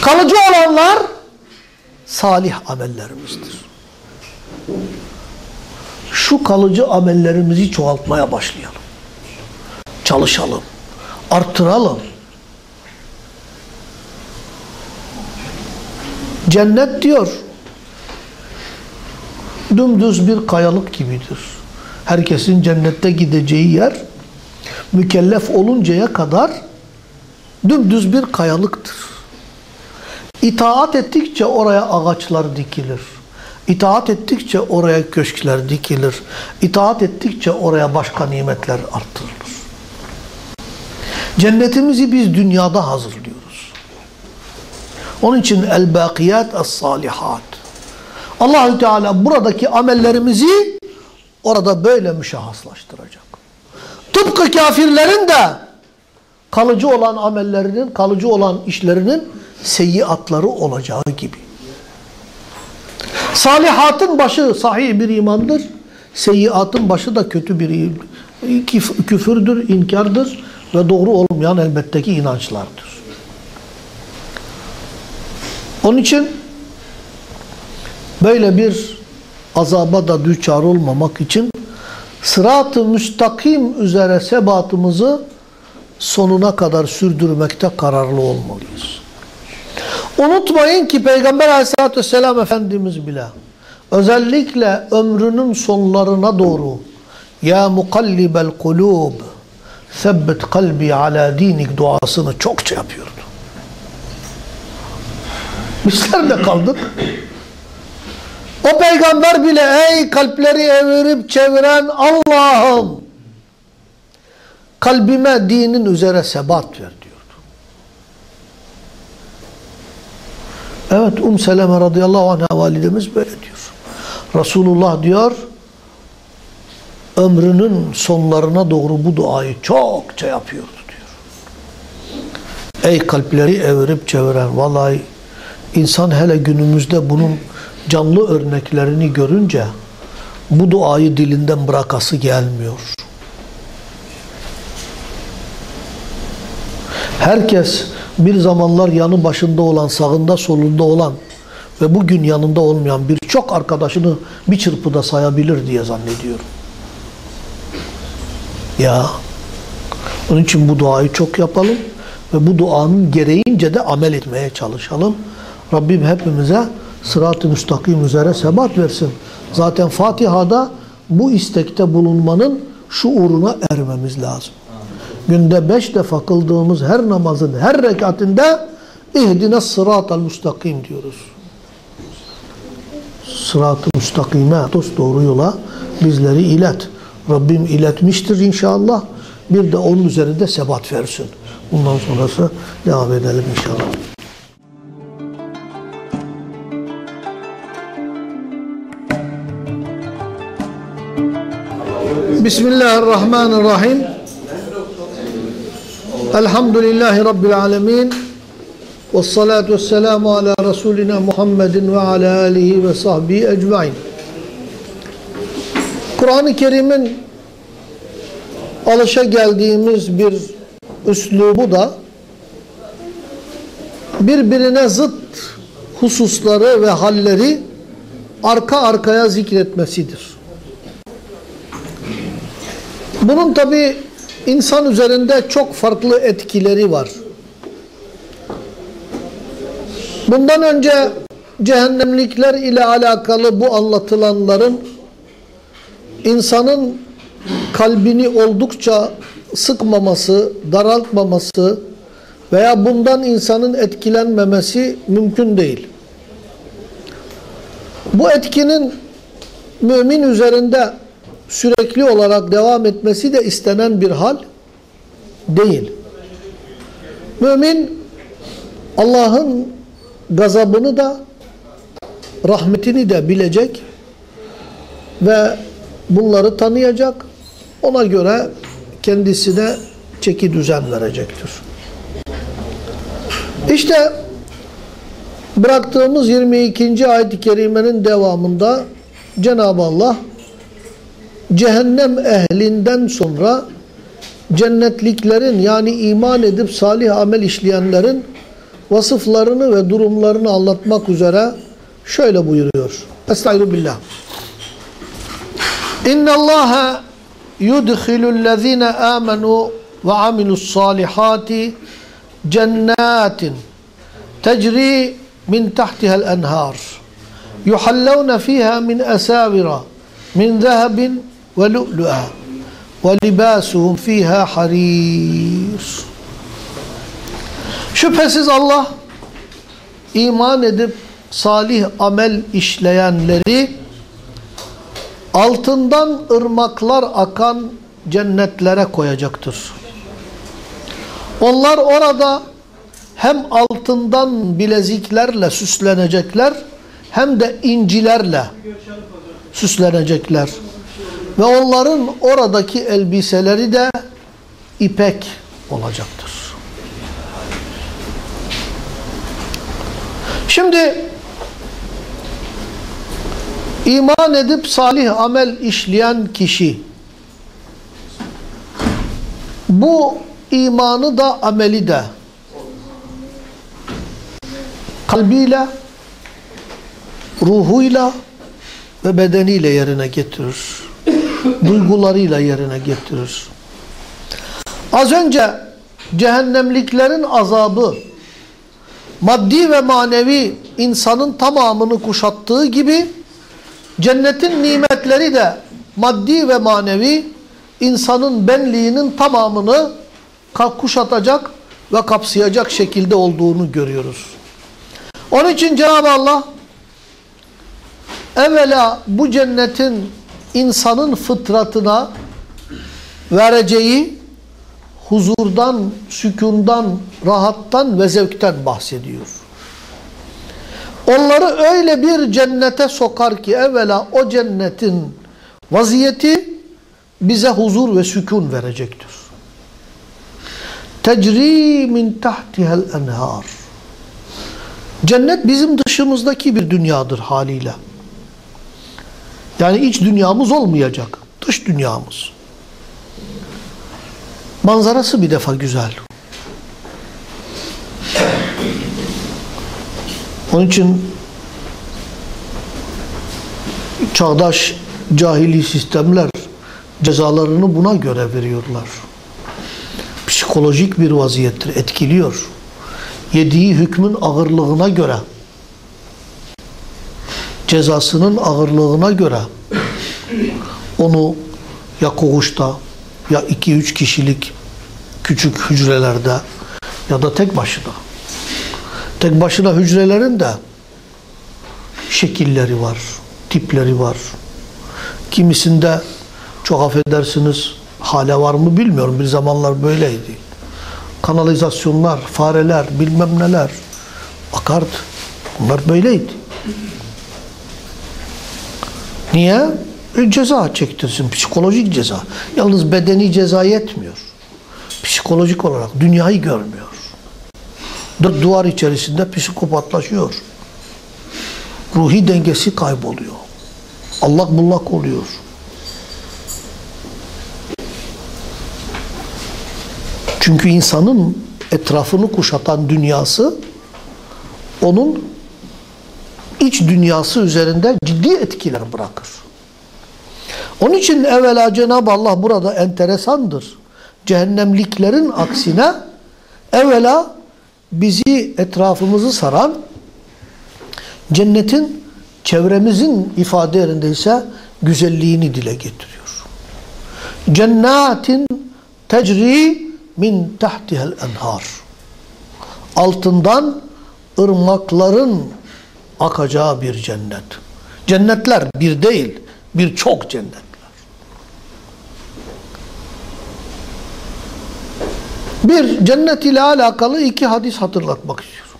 Kalıcı olanlar salih amellerimizdir. Şu kalıcı amellerimizi çoğaltmaya başlayalım. Çalışalım. Artıralım. Cennet diyor. Dümdüz bir kayalık gibidir. Herkesin cennette gideceği yer mükellef oluncaya kadar dümdüz bir kayalıktır. İtaat ettikçe oraya ağaçlar dikilir. İtaat ettikçe oraya köşkler dikilir. İtaat ettikçe oraya başka nimetler artırılır. Cennetimizi biz dünyada hazırlıyoruz. Onun için el-bakiyat es-salihat. Allahü Teala buradaki amellerimizi orada böyle müşahhaslaştıracak. Tıpkı kafirlerin de kalıcı olan amellerinin, kalıcı olan işlerinin seyyiatları olacağı gibi. Salihatın başı sahih bir imandır. Seyyiatın başı da kötü bir küfürdür, inkardır ve doğru olmayan elbette ki inançlardır. Onun için böyle bir azaba da düçar olmamak için sırat-ı müstakim üzere sebatımızı sonuna kadar sürdürmekte kararlı olmalıyız. Unutmayın ki Peygamber aleyhissalatü vesselam Efendimiz bile özellikle ömrünün sonlarına doğru Ya mukallibel kulub sebbet kalbi ala dinik duasını çokça yapıyordu. Bizler de kaldık. O peygamber bile ey kalpleri evirip çeviren Allah'ım kalbime dinin üzere sebat ver Evet Um Seleme radıyallahu anh'a validemiz böyle diyor. Resulullah diyor ömrünün sonlarına doğru bu duayı çokça yapıyordu diyor. Ey kalpleri evirip çeviren vallahi insan hele günümüzde bunun canlı örneklerini görünce bu duayı dilinden bırakası gelmiyor. Herkes bir zamanlar yanı başında olan, sağında solunda olan ve bugün yanında olmayan birçok arkadaşını bir çırpıda sayabilir diye zannediyorum. Ya onun için bu duayı çok yapalım ve bu duanın gereğince de amel etmeye çalışalım. Rabbim hepimize sırat-ı müstakim üzere sebat versin. Zaten Fatiha'da bu istekte bulunmanın şuuruna ermemiz lazım. Günde beş defa kıldığımız her namazın her rekatinde ihdine sıratal müstakim diyoruz. Sırat-ı müstakime, dost doğru yola bizleri ilet. Rabbim iletmiştir inşallah. Bir de onun üzerinde sebat versin. Bundan sonrası devam edelim inşallah. Bismillahirrahmanirrahim. Elhamdülillahi Rabbil alemin. Ve salatu ve selamu ala Resulina Muhammedin ve ala alihi ve sahbihi ecmain. Kur'an-ı Kerim'in alışa geldiğimiz bir üslubu da birbirine zıt hususları ve halleri arka arkaya zikretmesidir. Bunun tabi insan üzerinde çok farklı etkileri var. Bundan önce cehennemlikler ile alakalı bu anlatılanların insanın kalbini oldukça sıkmaması, daraltmaması veya bundan insanın etkilenmemesi mümkün değil. Bu etkinin mümin üzerinde sürekli olarak devam etmesi de istenen bir hal değil. Mümin Allah'ın gazabını da rahmetini de bilecek ve bunları tanıyacak. Ona göre kendisine çeki düzen verecektir. İşte bıraktığımız 22. ayet-i kerimenin devamında Cenab-ı Allah cehennem ehlinden sonra cennetliklerin yani iman edip salih amel işleyenlerin vasıflarını ve durumlarını anlatmak üzere şöyle buyuruyor. Estaizu billah. İnna Allaha yudkhilul amenu ve amilus salihati cennetin tecri min tahtiha'l enhar yuhallawna fiha min asawira min zahabin ve libasuhum fiha harir. Şüphesiz Allah iman edip salih amel işleyenleri altından ırmaklar akan cennetlere koyacaktır. Onlar orada hem altından bileziklerle süslenecekler hem de incilerle süslenecekler. Ve onların oradaki elbiseleri de ipek olacaktır. Şimdi iman edip salih amel işleyen kişi bu imanı da ameli de kalbiyle ruhuyla ve bedeniyle yerine getirir. Duygularıyla yerine getirir. Az önce cehennemliklerin azabı maddi ve manevi insanın tamamını kuşattığı gibi cennetin nimetleri de maddi ve manevi insanın benliğinin tamamını kuşatacak ve kapsayacak şekilde olduğunu görüyoruz. Onun için Cenab-ı Allah evvela bu cennetin insanın fıtratına vereceği huzurdan, sükundan, rahattan ve zevkten bahsediyor. Onları öyle bir cennete sokar ki evvela o cennetin vaziyeti bize huzur ve sükun verecektir. Tecri min tahtihel enhar. Cennet bizim dışımızdaki bir dünyadır haliyle. Yani iç dünyamız olmayacak. Dış dünyamız. Manzarası bir defa güzel. Onun için çağdaş cahili sistemler cezalarını buna göre veriyorlar. Psikolojik bir vaziyettir, etkiliyor. Yediği hükmün ağırlığına göre, cezasının ağırlığına göre onu ya koğuşta ya iki üç kişilik küçük hücrelerde ya da tek başına. Tek başına hücrelerin de şekilleri var, tipleri var. Kimisinde çok affedersiniz hale var mı bilmiyorum. Bir zamanlar böyleydi. Kanalizasyonlar, fareler, bilmem neler akardı. Bunlar böyleydi. Niye? E, ceza çektirsin. Psikolojik ceza. Yalnız bedeni ceza yetmiyor. Psikolojik olarak dünyayı görmüyor. Dört duvar içerisinde psikopatlaşıyor. Ruhi dengesi kayboluyor. Allah bullak oluyor. Çünkü insanın etrafını kuşatan dünyası onun iç dünyası üzerinde ciddi etkiler bırakır. Onun için evvela Cenab-ı Allah burada enteresandır. Cehennemliklerin aksine evvela bizi etrafımızı saran cennetin çevremizin ifade yerindeyse güzelliğini dile getiriyor. Cennetin tecri min tahtihel enhar. Altından ırmakların akacağı bir cennet. Cennetler bir değil, birçok cennetler. Bir cennet ile alakalı iki hadis hatırlatmak istiyorum.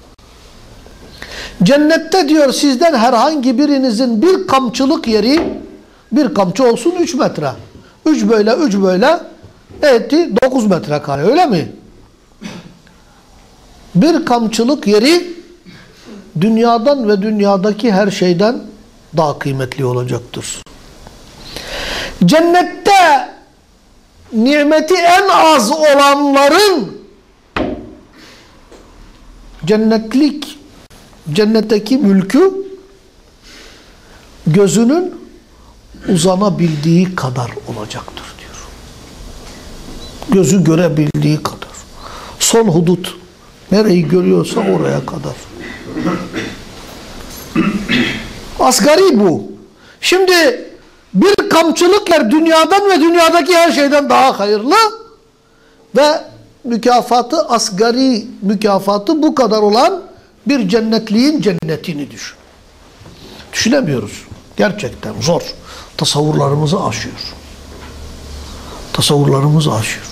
Cennette diyor sizden herhangi birinizin bir kamçılık yeri bir kamçı olsun 3 metre. 3 böyle 3 böyle etti 9 metrekare öyle mi? Bir kamçılık yeri dünyadan ve dünyadaki her şeyden daha kıymetli olacaktır. Cennette nimeti en az olanların cennetlik cennetteki mülkü gözünün uzanabildiği kadar olacaktır diyor. Gözü görebildiği kadar. Son hudut nereyi görüyorsa oraya kadar. Asgari bu. Şimdi bir kamçılık yer dünyadan ve dünyadaki her şeyden daha hayırlı ve mükafatı asgari mükafatı bu kadar olan bir cennetliğin cennetini düşün. Düşünemiyoruz. Gerçekten zor. Tasavvurlarımızı aşıyor. Tasavvurlarımızı aşıyor.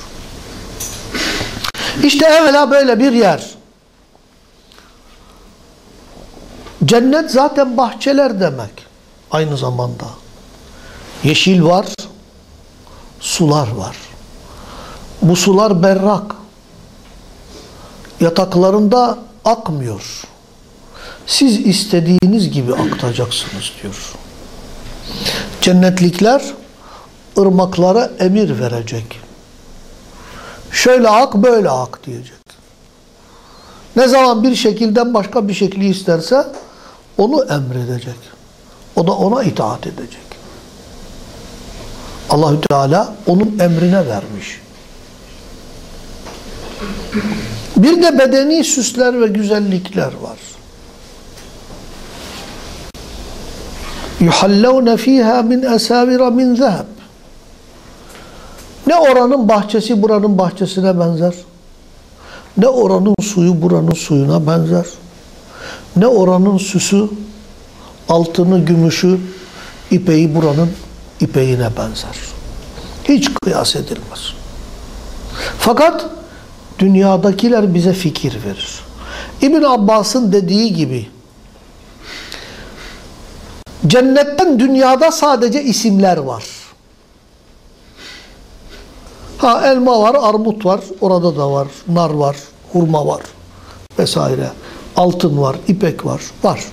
İşte evvela böyle bir yer. Cennet zaten bahçeler demek. Aynı zamanda. Yeşil var, sular var. Bu sular berrak. Yataklarında akmıyor. Siz istediğiniz gibi aktacaksınız diyor. Cennetlikler ırmaklara emir verecek. Şöyle ak böyle ak diyecek. Ne zaman bir şekilden başka bir şekli isterse onu emredecek. O da ona itaat edecek. Allahü Teala onun emrine vermiş. Bir de bedeni süsler ve güzellikler var. yuhallevne fiha min esavira min zeheb. Ne oranın bahçesi buranın bahçesine benzer. Ne oranın suyu buranın suyuna benzer. Ne oranın süsü, altını, gümüşü, ipeği buranın ipeğine benzer. Hiç kıyas edilmez. Fakat dünyadakiler bize fikir verir. İbn Abbas'ın dediği gibi cennetten dünyada sadece isimler var. Ha elma var, armut var, orada da var, nar var, hurma var vesaire. Altın var, ipek var, var.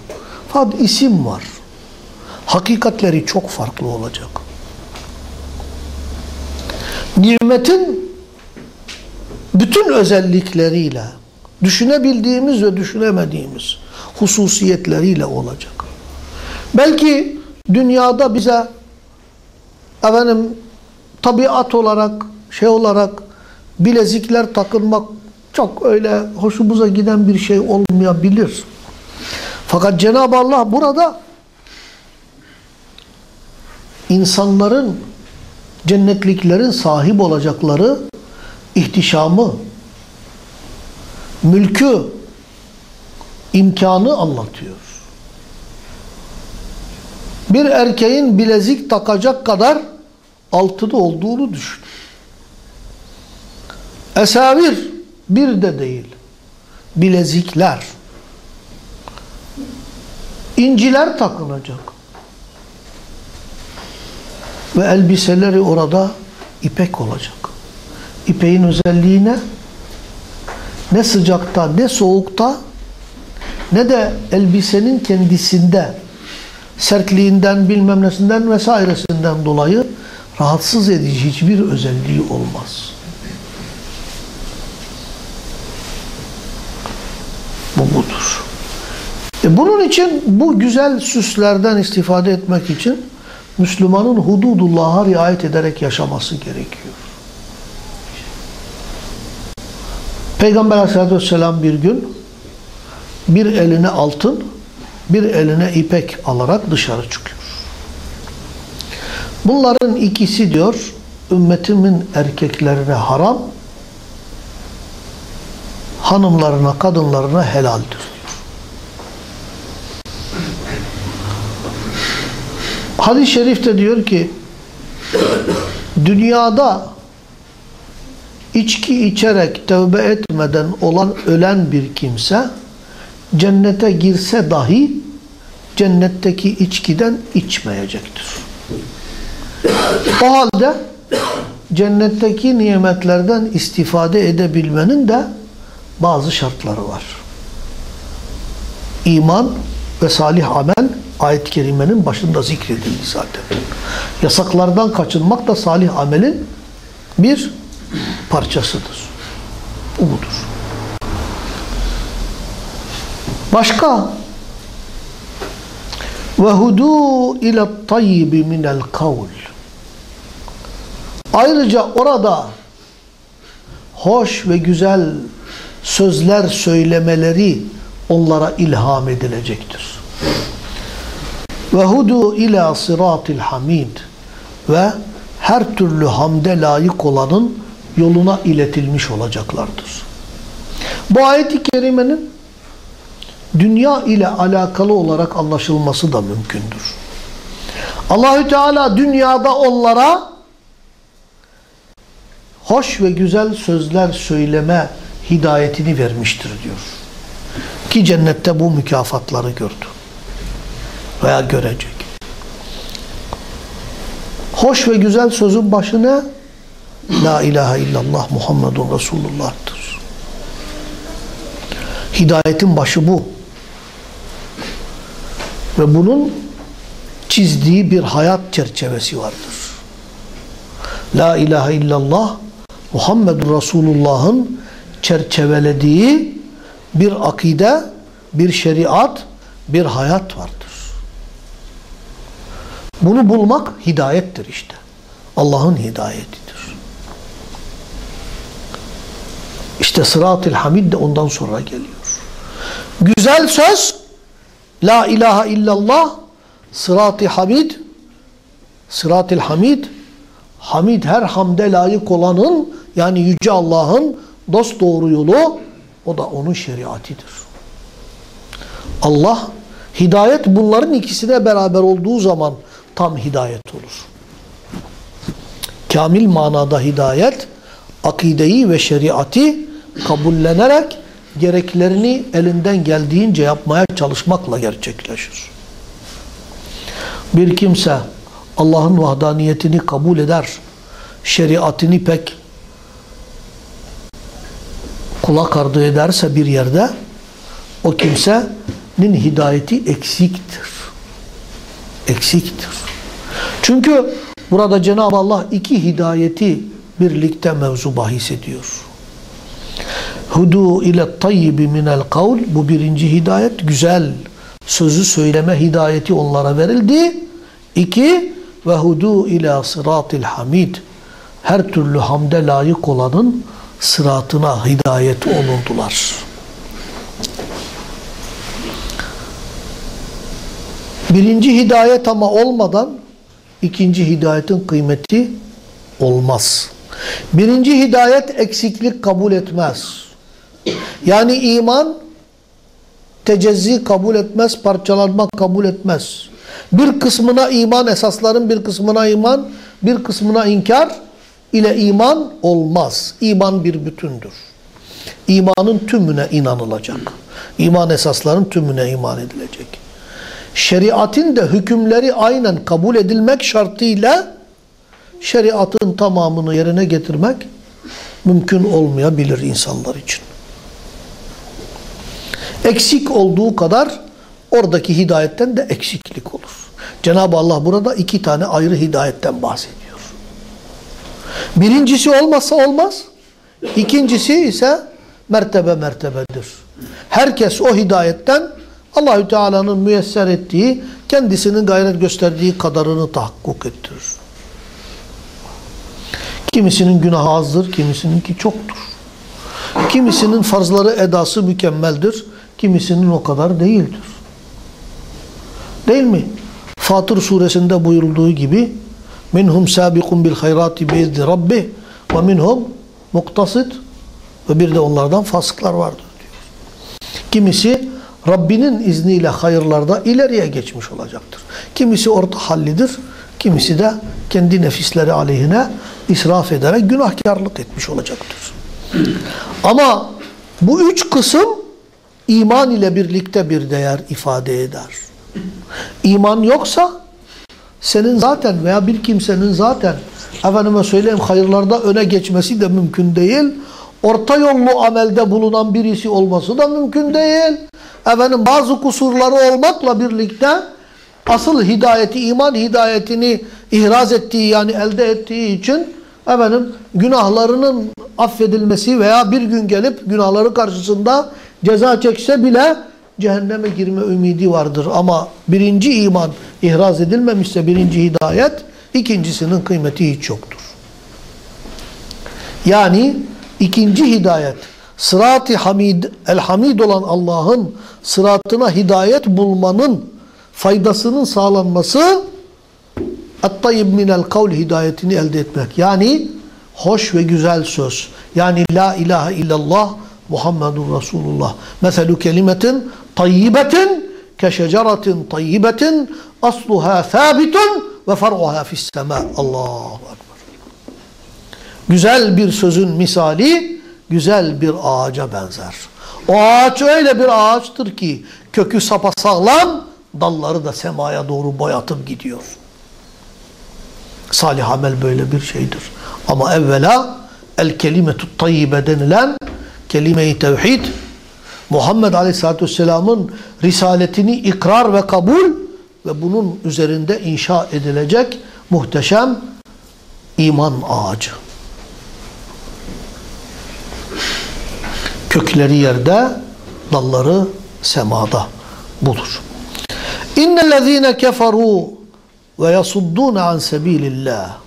Fakat isim var. Hakikatleri çok farklı olacak. Nimetin bütün özellikleriyle, düşünebildiğimiz ve düşünemediğimiz hususiyetleriyle olacak. Belki dünyada bize efendim tabiat olarak, şey olarak bilezikler takılmak çok öyle hoşumuza giden bir şey olmayabilir. Fakat Cenab-ı Allah burada insanların cennetliklerin sahip olacakları ihtişamı, mülkü, imkanı anlatıyor. Bir erkeğin bilezik takacak kadar altını olduğunu düşün. Esavir bir de değil. Bilezikler. İnciler takılacak. Ve elbiseleri orada ipek olacak. İpeğin özelliği ne? Ne sıcakta ne soğukta ne de elbisenin kendisinde sertliğinden bilmem nesinden vesairesinden dolayı rahatsız edici hiçbir özelliği olmaz. Bu budur. E bunun için bu güzel süslerden istifade etmek için Müslümanın hududullah'a riayet ederek yaşaması gerekiyor. Peygamber aleyhissalatü vesselam bir gün bir eline altın, bir eline ipek alarak dışarı çıkıyor. Bunların ikisi diyor, ümmetimin erkeklerine haram, hanımlarına, kadınlarına helaldir diyor. Hadis-i şerifte diyor ki, dünyada içki içerek tövbe etmeden olan ölen bir kimse cennete girse dahi cennetteki içkiden içmeyecektir. O halde cennetteki nimetlerden istifade edebilmenin de bazı şartları var. İman ve salih amel ayet-i kerimenin başında zikredildi zaten. Yasaklardan kaçınmak da salih amelin bir parçasıdır. Bu budur. Başka ve hudu ile tayyibi minel kavl ayrıca orada hoş ve güzel sözler söylemeleri onlara ilham edilecektir. Ve hudu ila sıratil hamid ve her türlü hamde layık olanın yoluna iletilmiş olacaklardır. Bu ayet-i kerimenin dünya ile alakalı olarak anlaşılması da mümkündür. Allahü Teala dünyada onlara hoş ve güzel sözler söyleme hidayetini vermiştir diyor. Ki cennette bu mükafatları gördü. Veya görecek. Hoş ve güzel sözün başı ne? La ilahe illallah Muhammedun Resulullah'tır. Hidayetin başı bu. Ve bunun çizdiği bir hayat çerçevesi vardır. La ilahe illallah Muhammedun Resulullah'ın çerçevelediği bir akide, bir şeriat, bir hayat vardır. Bunu bulmak hidayettir işte. Allah'ın hidayetidir. İşte sırat-ı hamid de ondan sonra geliyor. Güzel söz, la ilahe illallah, sırat-ı hamid, sırat-ı hamid, hamid her hamde layık olanın, yani Yüce Allah'ın dost doğru yolu, o da onun şeriatidir. Allah, hidayet bunların ikisine beraber olduğu zaman tam hidayet olur. Kamil manada hidayet, akideyi ve şeriatı kabullenerek gereklerini elinden geldiğince yapmaya çalışmakla gerçekleşir. Bir kimse Allah'ın vahdaniyetini kabul eder, şeriatını pek kulak ardı ederse bir yerde o kimsenin hidayeti eksiktir. Eksiktir. Çünkü burada Cenab-ı Allah iki hidayeti birlikte mevzu bahis ediyor. Hudu ile tayyibi minel kavl bu birinci hidayet güzel sözü söyleme hidayeti onlara verildi. İki ve hudu ila sıratil hamid her türlü hamde layık olanın sıratına hidayet olundular. Birinci hidayet ama olmadan ikinci hidayetin kıymeti olmaz. Birinci hidayet eksiklik kabul etmez. Yani iman tecezzi kabul etmez, parçalanma kabul etmez. Bir kısmına iman, esasların bir kısmına iman, bir kısmına inkar ile iman olmaz. İman bir bütündür. İmanın tümüne inanılacak. İman esasların tümüne iman edilecek. Şeriatın da hükümleri aynen kabul edilmek şartıyla şeriatın tamamını yerine getirmek mümkün olmayabilir insanlar için. Eksik olduğu kadar oradaki hidayetten de eksiklik olur. Cenab-ı Allah burada iki tane ayrı hidayetten bahsediyor. Birincisi olmazsa olmaz. İkincisi ise mertebe mertebedir. Herkes o hidayetten Allahü Teala'nın müyesser ettiği, kendisinin gayret gösterdiği kadarını tahakkuk ettirir. Kimisinin günahı azdır, kimisininki çoktur. Kimisinin farzları edası mükemmeldir, kimisinin o kadar değildir. Değil mi? Fatır suresinde buyurulduğu gibi minhum sabiqun bil hayrati biizni rabbih ve minhum muktasid ve bir de onlardan fasıklar vardır diyor. Kimisi Rabbinin izniyle hayırlarda ileriye geçmiş olacaktır. Kimisi orta hallidir, kimisi de kendi nefisleri aleyhine israf ederek günahkarlık etmiş olacaktır. Ama bu üç kısım iman ile birlikte bir değer ifade eder. İman yoksa senin zaten veya bir kimsenin zaten efendime söyleyeyim hayırlarda öne geçmesi de mümkün değil. Orta yollu amelde bulunan birisi olması da mümkün değil. Efendim bazı kusurları olmakla birlikte asıl hidayeti, iman hidayetini ihraz ettiği yani elde ettiği için efendim günahlarının affedilmesi veya bir gün gelip günahları karşısında ceza çekse bile cehenneme girme ümidi vardır. Ama birinci iman ihraz edilmemişse birinci hidayet ikincisinin kıymeti hiç yoktur. Yani ikinci hidayet sırat-ı hamid, el-hamid olan Allah'ın sıratına hidayet bulmanın faydasının sağlanması at-tayyib minel kavl hidayetini elde etmek. Yani hoş ve güzel söz. Yani la ilahe illallah Muhammedun Resulullah. Meselu kelimetin tayyibetin keşeceratin tayyibetin asluha sabitun ve far'uha fissema. Allahu Ekber. Güzel bir sözün misali güzel bir ağaca benzer. O ağaç öyle bir ağaçtır ki kökü sapasağlam, dalları da semaya doğru boyatıp gidiyor. Salih amel böyle bir şeydir. Ama evvela el kelimetut tayyibe denilen kelime-i tevhid Muhammed Aleyhisselatü Vesselam'ın risaletini ikrar ve kabul ve bunun üzerinde inşa edilecek muhteşem iman ağacı. Kökleri yerde, dalları semada budur. İnnellezîne keferû ve yasuddûne an sebilillah.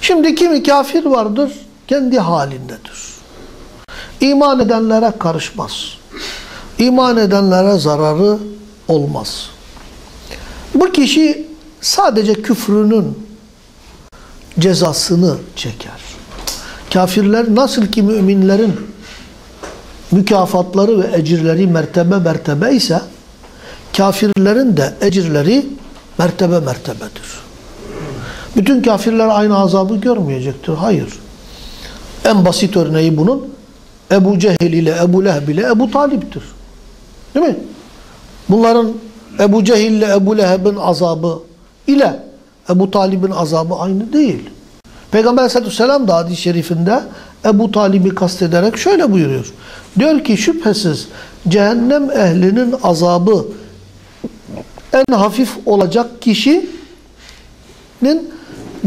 Şimdi kimi kafir vardır, kendi halindedir. İman edenlere karışmaz. İman edenlere zararı olmaz. Bu kişi sadece küfrünün cezasını çeker. Kafirler nasıl ki müminlerin mükafatları ve ecirleri mertebe mertebe ise kafirlerin de ecirleri mertebe mertebedir. Bütün kafirler aynı azabı görmeyecektir. Hayır. En basit örneği bunun Ebu Cehil ile Ebu Leheb ile Ebu Talip'tir. Değil mi? Bunların Ebu Cehil ile Ebu Leheb'in azabı ile Ebu Talib'in azabı aynı değil. Peygamber aleyhissalatü da hadis-i şerifinde Ebu Talib'i kastederek şöyle buyuruyor. Diyor ki şüphesiz cehennem ehlinin azabı en hafif olacak kişinin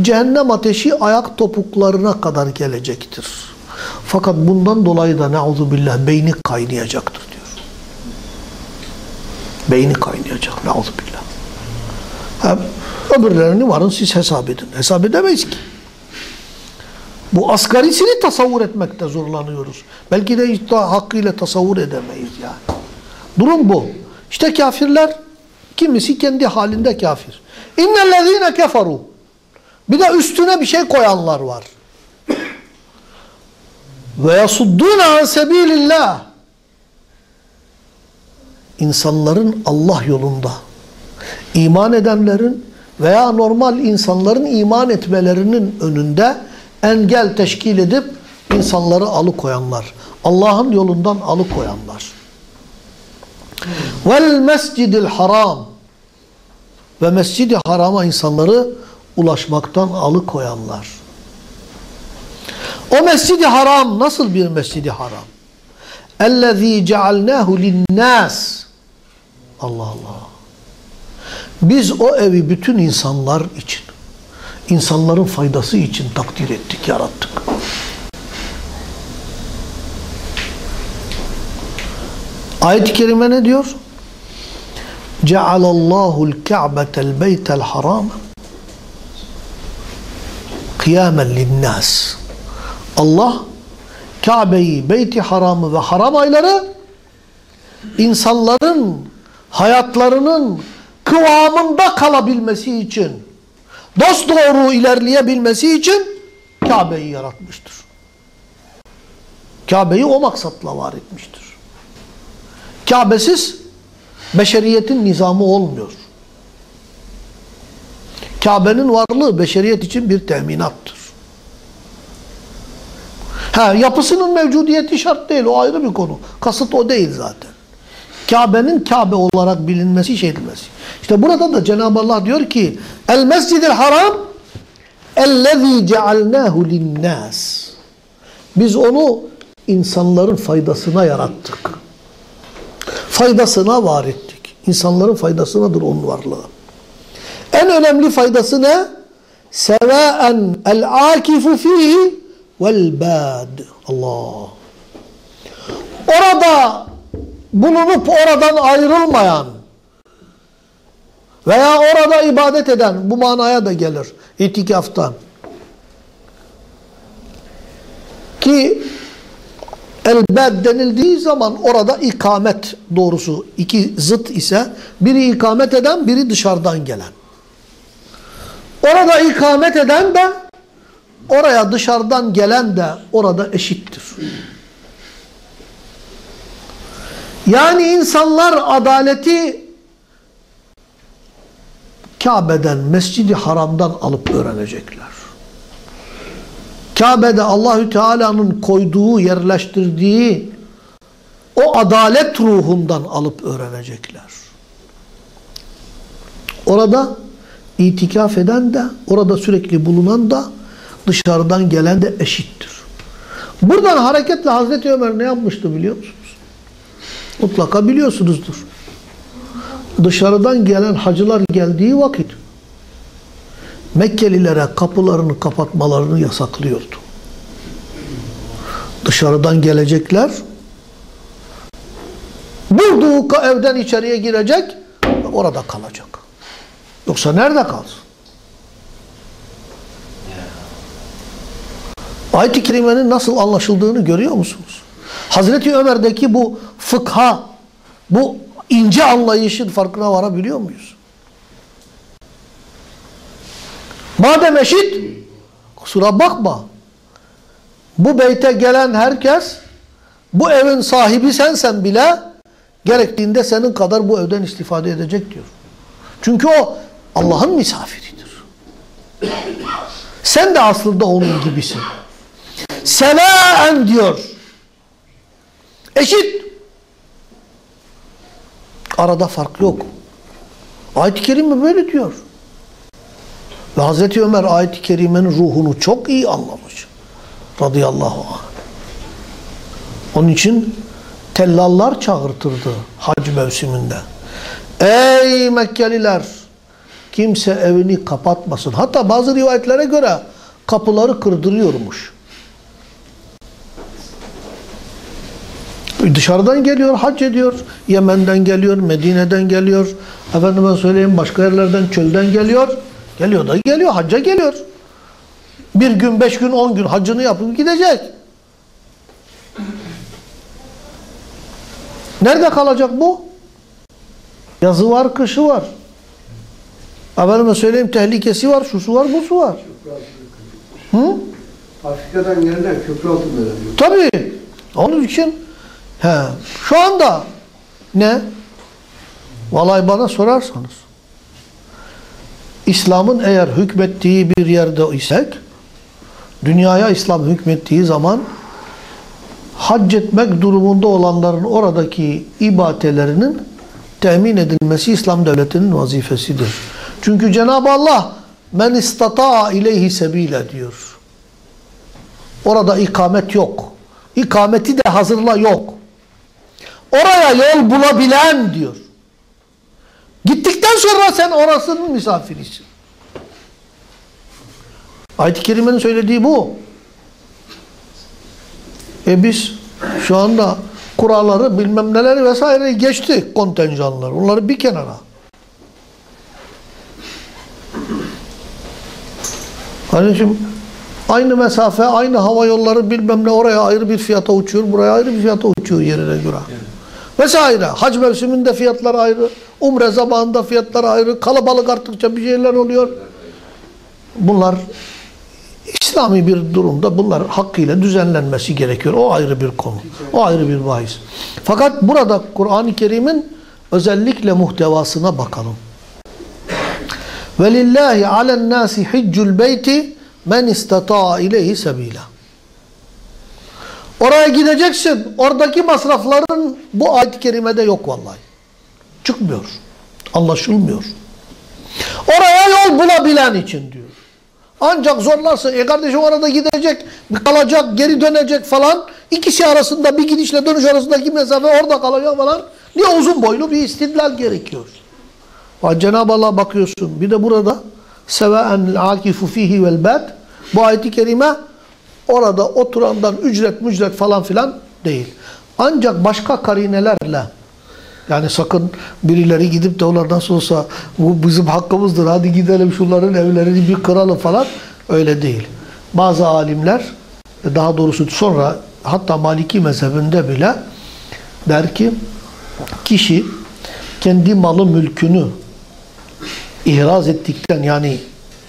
cehennem ateşi ayak topuklarına kadar gelecektir. Fakat bundan dolayı da billah beyni kaynayacaktır diyor. Beyni kaynayacak billah. Ha, öbürlerini varın siz hesap edin. Hesap edemeyiz ki. Bu asgarisini tasavvur etmekte zorlanıyoruz. Belki de hiç daha hakkıyla tasavvur edemeyiz yani. Durum bu. İşte kafirler kimisi kendi halinde kafir. İnnellezîne keferu. Bir de üstüne bir şey koyanlar var. Ve yasuddûne an sebîlillah. İnsanların Allah yolunda iman edenlerin veya normal insanların iman etmelerinin önünde engel teşkil edip insanları alıkoyanlar. Allah'ın yolundan alıkoyanlar. Vel mescidil haram ve mescidi harama insanları ulaşmaktan alıkoyanlar. O mescidi haram nasıl bir mescidi haram? اَلَّذ۪ي جَعَلْنَاهُ لِلنَّاسِ Allah Allah. Biz o evi bütün insanlar için, insanların faydası için takdir ettik, yarattık. Ayet-i Kerime ne diyor? Cealallahu l-Ka'betel beytel haram kıyamen linnas. Allah Kabe'yi, Beyti Haram'ı ve haram ayları insanların hayatlarının kıvamında kalabilmesi için dost doğru ilerleyebilmesi için Kabe'yi yaratmıştır. Kabe'yi o maksatla var etmiştir. Kabe'siz beşeriyetin nizamı olmuyor. Kabe'nin varlığı beşeriyet için bir teminattır. Ha, yapısının mevcudiyeti şart değil. O ayrı bir konu. Kasıt o değil zaten. Kabe'nin Kabe olarak bilinmesi, şey edilmesi. İşte burada da Cenab-ı Allah diyor ki El mescidil haram ellezî cealnâhu linnâs Biz onu insanların faydasına yarattık. Faydasına var ettik. İnsanların faydasınadır onun varlığı. En önemli faydası ne? Sevaen el-akifu fihi vel bad. Allah. Orada bulunup oradan ayrılmayan veya orada ibadet eden bu manaya da gelir itikaftan. Ki elbed denildiği zaman orada ikamet doğrusu iki zıt ise biri ikamet eden biri dışarıdan gelen. Orada ikamet eden de oraya dışarıdan gelen de orada eşittir. Yani insanlar adaleti Kabe'den, Mescid-i Haram'dan alıp öğrenecekler. Kabe'de Allahü Teala'nın koyduğu, yerleştirdiği o adalet ruhundan alıp öğrenecekler. Orada itikaf eden de, orada sürekli bulunan da, dışarıdan gelen de eşittir. Buradan hareketle Hazreti Ömer ne yapmıştı biliyor musunuz? Mutlaka biliyorsunuzdur. Dışarıdan gelen hacılar geldiği vakit Mekkelilere kapılarını kapatmalarını yasaklıyordu. Dışarıdan gelecekler bulduğu evden içeriye girecek orada kalacak. Yoksa nerede kalsın? Ayet-i Kerime'nin nasıl anlaşıldığını görüyor musunuz? Hazreti Ömer'deki bu fıkha, bu ince anlayışın farkına varabiliyor muyuz? Madem eşit, kusura bakma. Bu beyte gelen herkes, bu evin sahibi sensen bile, gerektiğinde senin kadar bu evden istifade edecek diyor. Çünkü o Allah'ın misafiridir. Sen de aslında onun gibisin. Sevaen diyor. Eşit. Arada fark yok. Ayet-i Kerime böyle diyor. Ve Hazreti Ömer ayet-i kerimenin ruhunu çok iyi anlamış. Radıyallahu anh. Onun için tellallar çağırtırdı hac mevsiminde. Ey Mekkeliler! Kimse evini kapatmasın. Hatta bazı rivayetlere göre kapıları kırdırıyormuş. Dışarıdan geliyor, hac ediyor. Yemen'den geliyor, Medine'den geliyor. Efendime söyleyeyim başka yerlerden, çölden geliyor. Geliyor da geliyor, hacca geliyor. Bir gün, beş gün, on gün hacını yapıp gidecek. Nerede kalacak bu? Yazı var, kışı var. Efendime söyleyeyim tehlikesi var, şusu var, busu var. Hı? Afrika'dan gelenler köprü altında. Tabii. Onun için he, şu anda ne? Vallahi bana sorarsanız İslam'ın eğer hükmettiği bir yerde isek dünyaya İslam hükmettiği zaman hac etmek durumunda olanların oradaki ibadetlerinin temin edilmesi İslam devletinin vazifesidir. Çünkü Cenab-ı Allah men istata ileyhi sebile diyor. Orada ikamet yok. İkameti de hazırla yok. Oraya yol bulabilen diyor. Gittikten sonra sen orasının misafirisin. Ayet-i Kerime'nin söylediği bu. E biz şu anda kuralları bilmem neler vesaire geçti kontenjanlar. Onları bir kenara. Hani şimdi aynı mesafe, aynı hava yolları bilmem ne oraya ayrı bir fiyata uçuyor, buraya ayrı bir fiyata uçuyor yerine göre. Vesaire. Hac mevsiminde fiyatlar ayrı, umre zamanında fiyatlar ayrı, kalabalık arttıkça bir şeyler oluyor. Bunlar İslami bir durumda bunlar hakkıyla düzenlenmesi gerekiyor. O ayrı bir konu. O ayrı bir bahis. Fakat burada Kur'an-ı Kerim'in özellikle muhtevasına bakalım. وَلِلَّهِ عَلَى النَّاسِ حِجُّ الْبَيْتِ men istata'a ileyhi sebila. Oraya gideceksin. Oradaki masrafların bu ayet-i kerimede yok vallahi. Çıkmıyor. Anlaşılmıyor. Oraya yol bulabilen için diyor. Ancak zorlarsın. E kardeşim orada gidecek, kalacak, geri dönecek falan. İkisi arasında bir gidişle dönüş arasındaki mesafe orada kalacak falan. Niye uzun boylu bir istidlal gerekiyor. Cenab-ı Allah bakıyorsun. Bir de burada sevaen akifu fihi vel bad bu ayeti kerime orada oturandan ücret mücret falan filan değil. Ancak başka karinelerle yani sakın birileri gidip de onlar nasıl olsa bu bizim hakkımızdır hadi gidelim şunların evlerini bir kıralım falan öyle değil. Bazı alimler daha doğrusu sonra hatta Maliki mezhebinde bile der ki kişi kendi malı mülkünü ihraz ettikten yani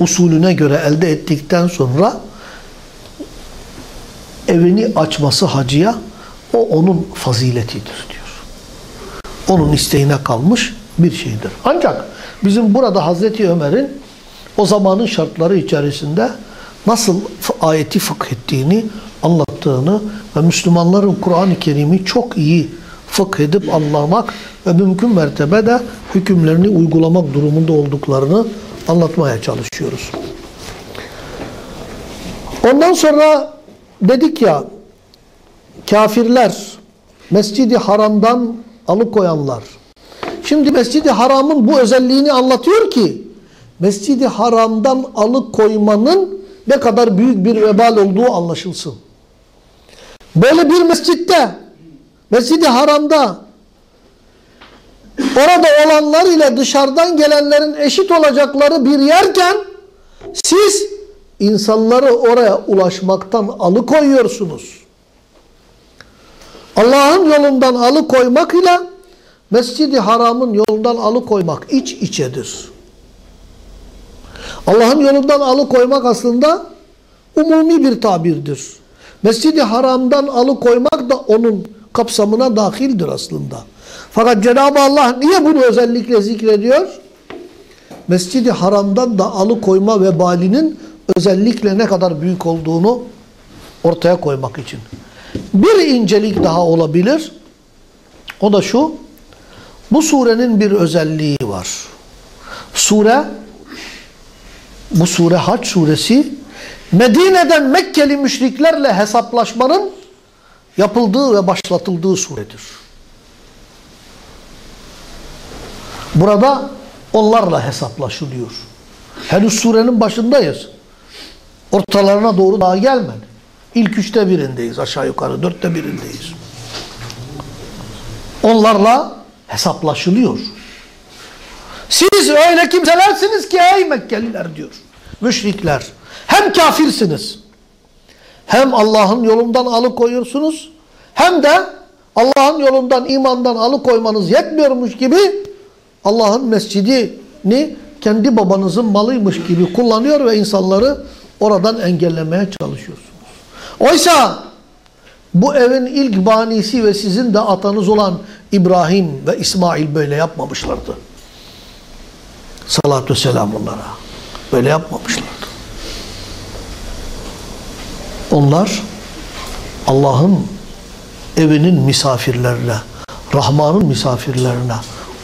usulüne göre elde ettikten sonra evini açması hacıya o onun faziletidir diyor. Onun isteğine kalmış bir şeydir. Ancak bizim burada Hazreti Ömer'in o zamanın şartları içerisinde nasıl ayeti fıkh ettiğini anlattığını ve Müslümanların Kur'an-ı Kerim'i çok iyi fıkh edip anlamak ve mümkün mertebede hükümlerini uygulamak durumunda olduklarını anlatmaya çalışıyoruz. Ondan sonra dedik ya kafirler Mescidi Haram'dan alıkoyanlar. Şimdi Mescidi Haram'ın bu özelliğini anlatıyor ki Mescidi Haram'dan alıkoymanın ne kadar büyük bir vebal olduğu anlaşılsın. Böyle bir mescitte Mescidi Haram'da orada olanlar ile dışarıdan gelenlerin eşit olacakları bir yerken siz insanları oraya ulaşmaktan alıkoyuyorsunuz. Allah'ın yolundan alıkoymak ile Mescid-i Haram'ın yolundan alıkoymak iç içedir. Allah'ın yolundan alıkoymak aslında umumi bir tabirdir. Mescid-i Haram'dan alıkoymak da onun kapsamına dahildir aslında. Fakat Cenab-ı Allah niye bunu özellikle zikrediyor? Mescid-i Haram'dan da alıkoyma vebalinin özellikle ne kadar büyük olduğunu ortaya koymak için. Bir incelik daha olabilir. O da şu. Bu surenin bir özelliği var. Sure bu sure Haç suresi Medine'den Mekkeli müşriklerle hesaplaşmanın yapıldığı ve başlatıldığı suredir. Burada onlarla hesaplaşılıyor. Henüz surenin başındayız. Ortalarına doğru daha gelmedi. İlk üçte birindeyiz aşağı yukarı, dörtte birindeyiz. Onlarla hesaplaşılıyor. Siz öyle kimselersiniz ki ey Mekkeliler diyor. Müşrikler. Hem kafirsiniz. Hem Allah'ın yolundan alıkoyuyorsunuz. Hem de Allah'ın yolundan, imandan alıkoymanız yetmiyormuş gibi Allah'ın mescidini kendi babanızın malıymış gibi kullanıyor ve insanları oradan engellemeye çalışıyorsunuz. Oysa bu evin ilk banisi ve sizin de atanız olan İbrahim ve İsmail böyle yapmamışlardı. Salatü selam onlara. Böyle yapmamışlardı. Onlar Allah'ın evinin misafirlerine, Rahman'ın misafirlerine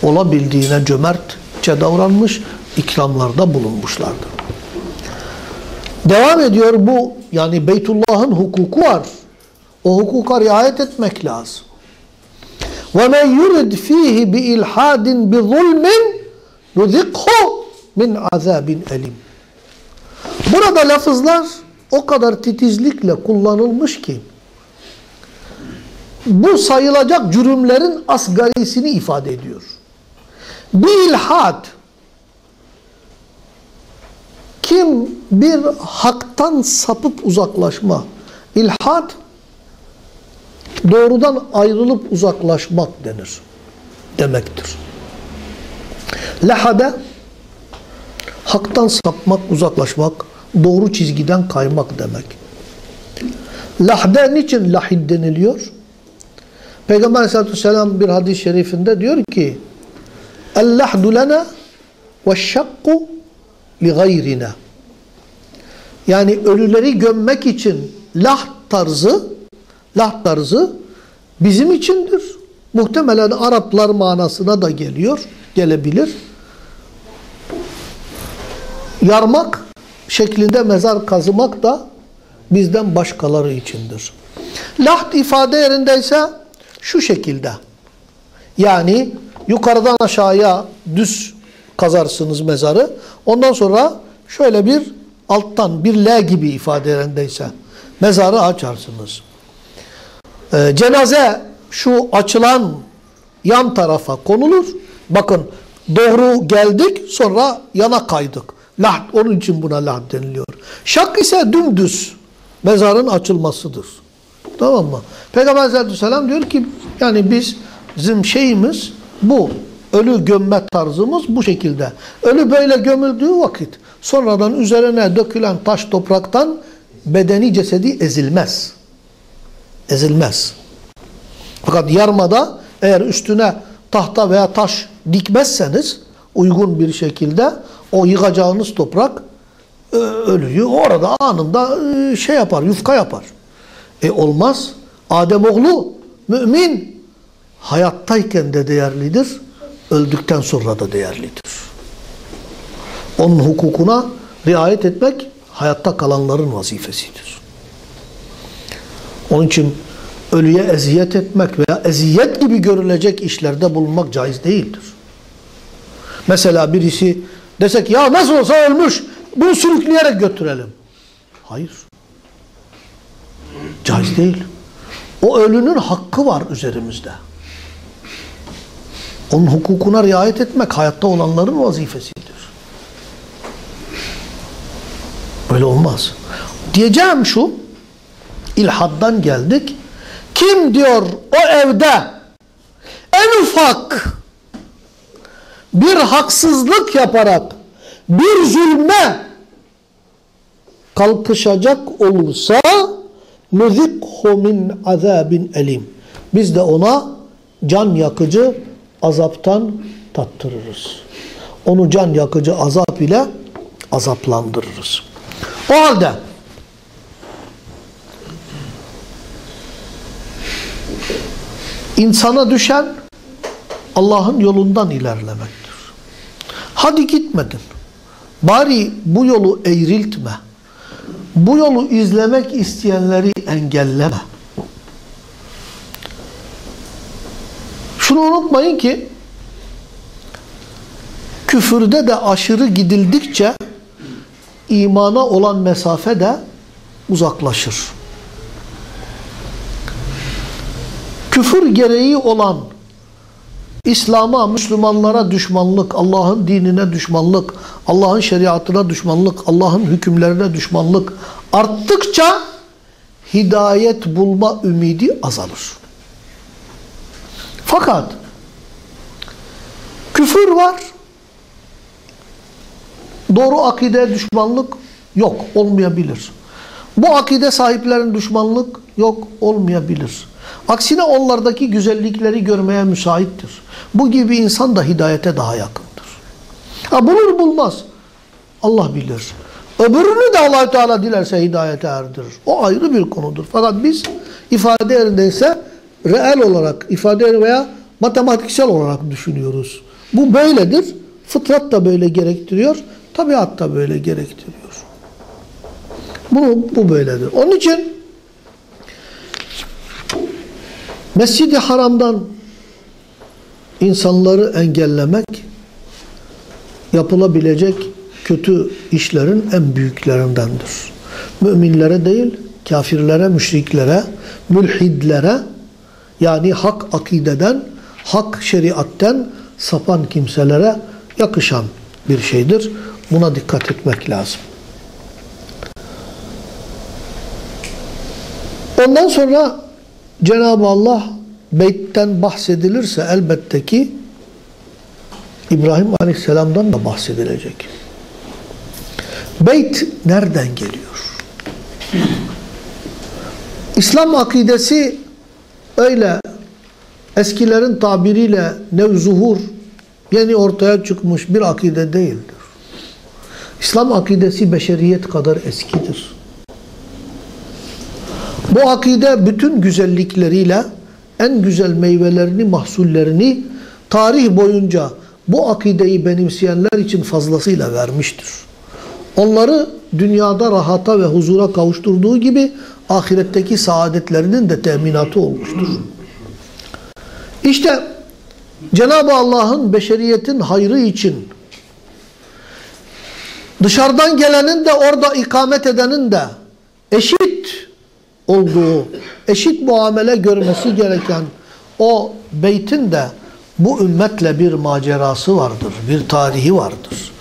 olabildiğine cömertçe davranmış, ikramlarda bulunmuşlardır. Devam ediyor bu, yani Beytullah'ın hukuku var. O hukuka riayet etmek lazım. وَمَنْ يُرِدْ ف۪يهِ بِاِلْحَادٍ بِظُلْمٍ نُذِقْهُ min azabin elim. Burada lafızlar o kadar titizlikle kullanılmış ki bu sayılacak cürümlerin asgarisini ifade ediyor. Bir ilhad kim bir haktan sapıp uzaklaşma ilhad doğrudan ayrılıp uzaklaşmak denir demektir. Lehade haktan sapmak, uzaklaşmak, doğru çizgiden kaymak demek. Lahde niçin lahid deniliyor? Peygamber aleyhissalatü vesselam bir hadis-i şerifinde diyor ki El-lahdu lena ve şakku li gayrina yani ölüleri gömmek için lah tarzı lah tarzı bizim içindir. Muhtemelen Araplar manasına da geliyor, gelebilir yarmak şeklinde mezar kazımak da bizden başkaları içindir. Lahd ifade yerindeyse şu şekilde. Yani yukarıdan aşağıya düz kazarsınız mezarı. Ondan sonra şöyle bir alttan bir L gibi ifade yerindeyse mezarı açarsınız. Ee, cenaze şu açılan yan tarafa konulur. Bakın doğru geldik sonra yana kaydık. Lahd, onun için buna lahd deniliyor. Şak ise dümdüz mezarın açılmasıdır. Tamam mı? Peygamber aleyhissalatü diyor ki yani biz bizim şeyimiz bu. Ölü gömme tarzımız bu şekilde. Ölü böyle gömüldüğü vakit sonradan üzerine dökülen taş topraktan bedeni cesedi ezilmez. Ezilmez. Fakat yarmada eğer üstüne tahta veya taş dikmezseniz uygun bir şekilde o yıkacağınız toprak e, ölüyü orada anında e, şey yapar, yufka yapar. E olmaz. Adem oğlu mümin hayattayken de değerlidir, öldükten sonra da değerlidir. Onun hukukuna riayet etmek hayatta kalanların vazifesidir. Onun için ölüye eziyet etmek veya eziyet gibi görülecek işlerde bulunmak caiz değildir. Mesela birisi desek ya nasıl olsa ölmüş bunu sürükleyerek götürelim. Hayır. Caiz değil. O ölünün hakkı var üzerimizde. Onun hukukuna riayet etmek hayatta olanların vazifesidir. Böyle olmaz. Diyeceğim şu, ilhaddan geldik. Kim diyor o evde en ufak bir haksızlık yaparak bir zulme kalkışacak olursa nuzikhu min azabin elim. Biz de ona can yakıcı azaptan tattırırız. Onu can yakıcı azap ile azaplandırırız. O halde insana düşen Allah'ın yolundan ilerlemektir. Hadi gitmedin. Bari bu yolu eğriltme. Bu yolu izlemek isteyenleri engelleme. Şunu unutmayın ki küfürde de aşırı gidildikçe imana olan mesafe de uzaklaşır. Küfür gereği olan İslam'a, Müslümanlara düşmanlık, Allah'ın dinine düşmanlık, Allah'ın şeriatına düşmanlık, Allah'ın hükümlerine düşmanlık arttıkça hidayet bulma ümidi azalır. Fakat küfür var, doğru akide düşmanlık yok, olmayabilir. Bu akide sahiplerin düşmanlık yok, olmayabilir. Aksine onlardaki güzellikleri görmeye müsaittir. Bu gibi insan da hidayete daha yakındır. Ha bulur bulmaz. Allah bilir. Öbürünü de allah Teala dilerse hidayete erdirir. O ayrı bir konudur. Fakat biz ifade yerindeyse reel olarak ifade veya matematiksel olarak düşünüyoruz. Bu böyledir. Fıtrat da böyle gerektiriyor. Tabiat da böyle gerektiriyor. Bu, bu böyledir. Onun için Mescid-i Haram'dan insanları engellemek yapılabilecek kötü işlerin en büyüklerindendir. Müminlere değil, kafirlere, müşriklere, mülhidlere yani hak akideden, hak şeriatten sapan kimselere yakışan bir şeydir. Buna dikkat etmek lazım. Ondan sonra Cenab-ı Allah beytten bahsedilirse elbette ki İbrahim Aleyhisselam'dan da bahsedilecek. Beyt nereden geliyor? İslam akidesi öyle eskilerin tabiriyle nevzuhur yeni ortaya çıkmış bir akide değildir. İslam akidesi beşeriyet kadar eskidir. Bu akide bütün güzellikleriyle en güzel meyvelerini, mahsullerini tarih boyunca bu akideyi benimseyenler için fazlasıyla vermiştir. Onları dünyada rahata ve huzura kavuşturduğu gibi ahiretteki saadetlerinin de teminatı olmuştur. İşte Cenab-ı Allah'ın beşeriyetin hayrı için dışarıdan gelenin de orada ikamet edenin de eşit olduğu, eşit muamele görmesi gereken o beytin de bu ümmetle bir macerası vardır, bir tarihi vardır.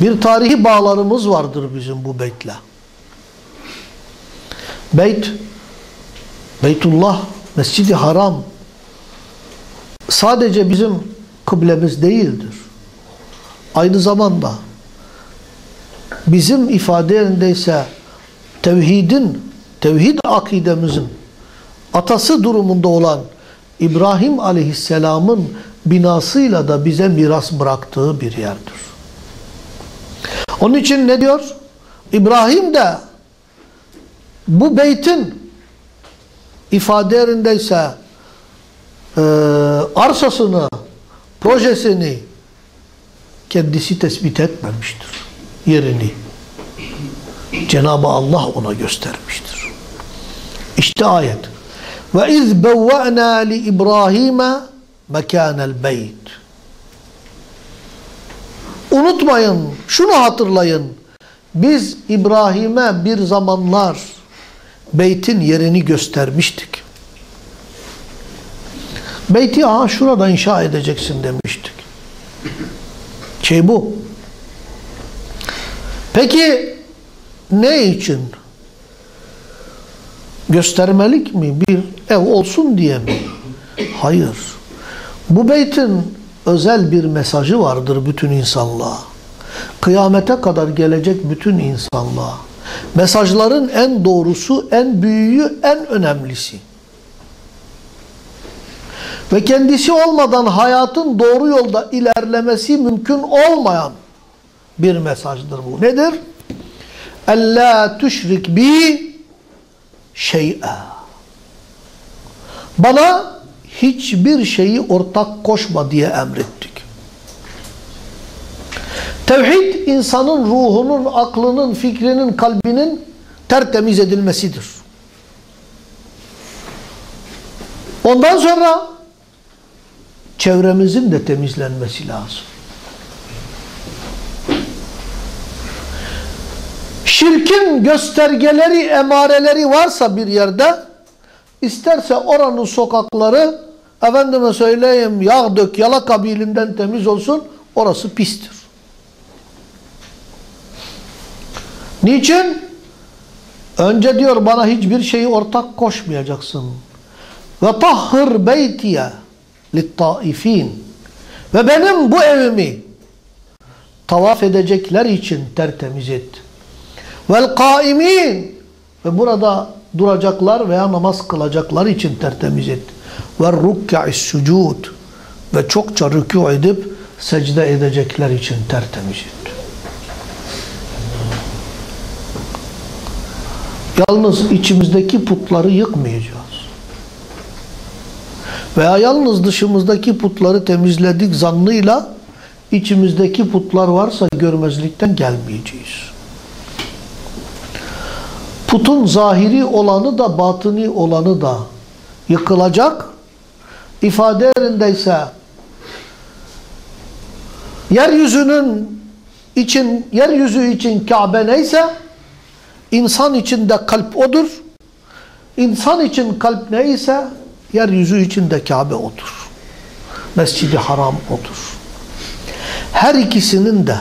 Bir tarihi bağlarımız vardır bizim bu beytle. Beyt, Beytullah, Mescid-i Haram sadece bizim kıblemiz değildir. Aynı zamanda bizim ifade yerindeyse tevhidin tevhid akidemizin atası durumunda olan İbrahim aleyhisselamın binasıyla da bize miras bıraktığı bir yerdir. Onun için ne diyor? İbrahim de bu beytin ifade yerindeyse e, arsasını, projesini kendisi tespit etmemiştir. Yerini. Cenab-ı Allah ona göstermiştir. İşte ayet. Ve iz bevve'na li İbrahim'e mekânel beyt. Unutmayın, şunu hatırlayın. Biz İbrahim'e bir zamanlar beytin yerini göstermiştik. Beyti aha şurada inşa edeceksin demiştik. Şey bu. Peki ne için? göstermelik mi? Bir ev olsun diye mi? Hayır. Bu beytin özel bir mesajı vardır bütün insanlığa. Kıyamete kadar gelecek bütün insanlığa. Mesajların en doğrusu, en büyüğü, en önemlisi. Ve kendisi olmadan hayatın doğru yolda ilerlemesi mümkün olmayan bir mesajdır bu. Nedir? Ella tüşrik bi şey'a. Bana hiçbir şeyi ortak koşma diye emrettik. Tevhid insanın ruhunun, aklının, fikrinin, kalbinin tertemiz edilmesidir. Ondan sonra çevremizin de temizlenmesi lazım. Şirkin göstergeleri, emareleri varsa bir yerde isterse oranın sokakları efendime söyleyeyim yağ dök yala kabilinden temiz olsun orası pistir. Niçin? Önce diyor bana hiçbir şeyi ortak koşmayacaksın. Ve tahhir beytiye littaifin. Ve benim bu evimi tavaf edecekler için tertemiz et. Vel kaimin ve burada duracaklar veya namaz kılacaklar için tertemiz et. Ve rukka'i sucud ve çokça rükû edip secde edecekler için tertemiz et. Yalnız içimizdeki putları yıkmayacağız. Veya yalnız dışımızdaki putları temizledik zannıyla içimizdeki putlar varsa görmezlikten gelmeyeceğiz. Putun zahiri olanı da batini olanı da yıkılacak. İfade yerindeyse yeryüzünün için yeryüzü için Kabe neyse insan için de kalp odur. İnsan için kalp neyse yeryüzü için de Kabe odur. Mescidi Haram odur. Her ikisinin de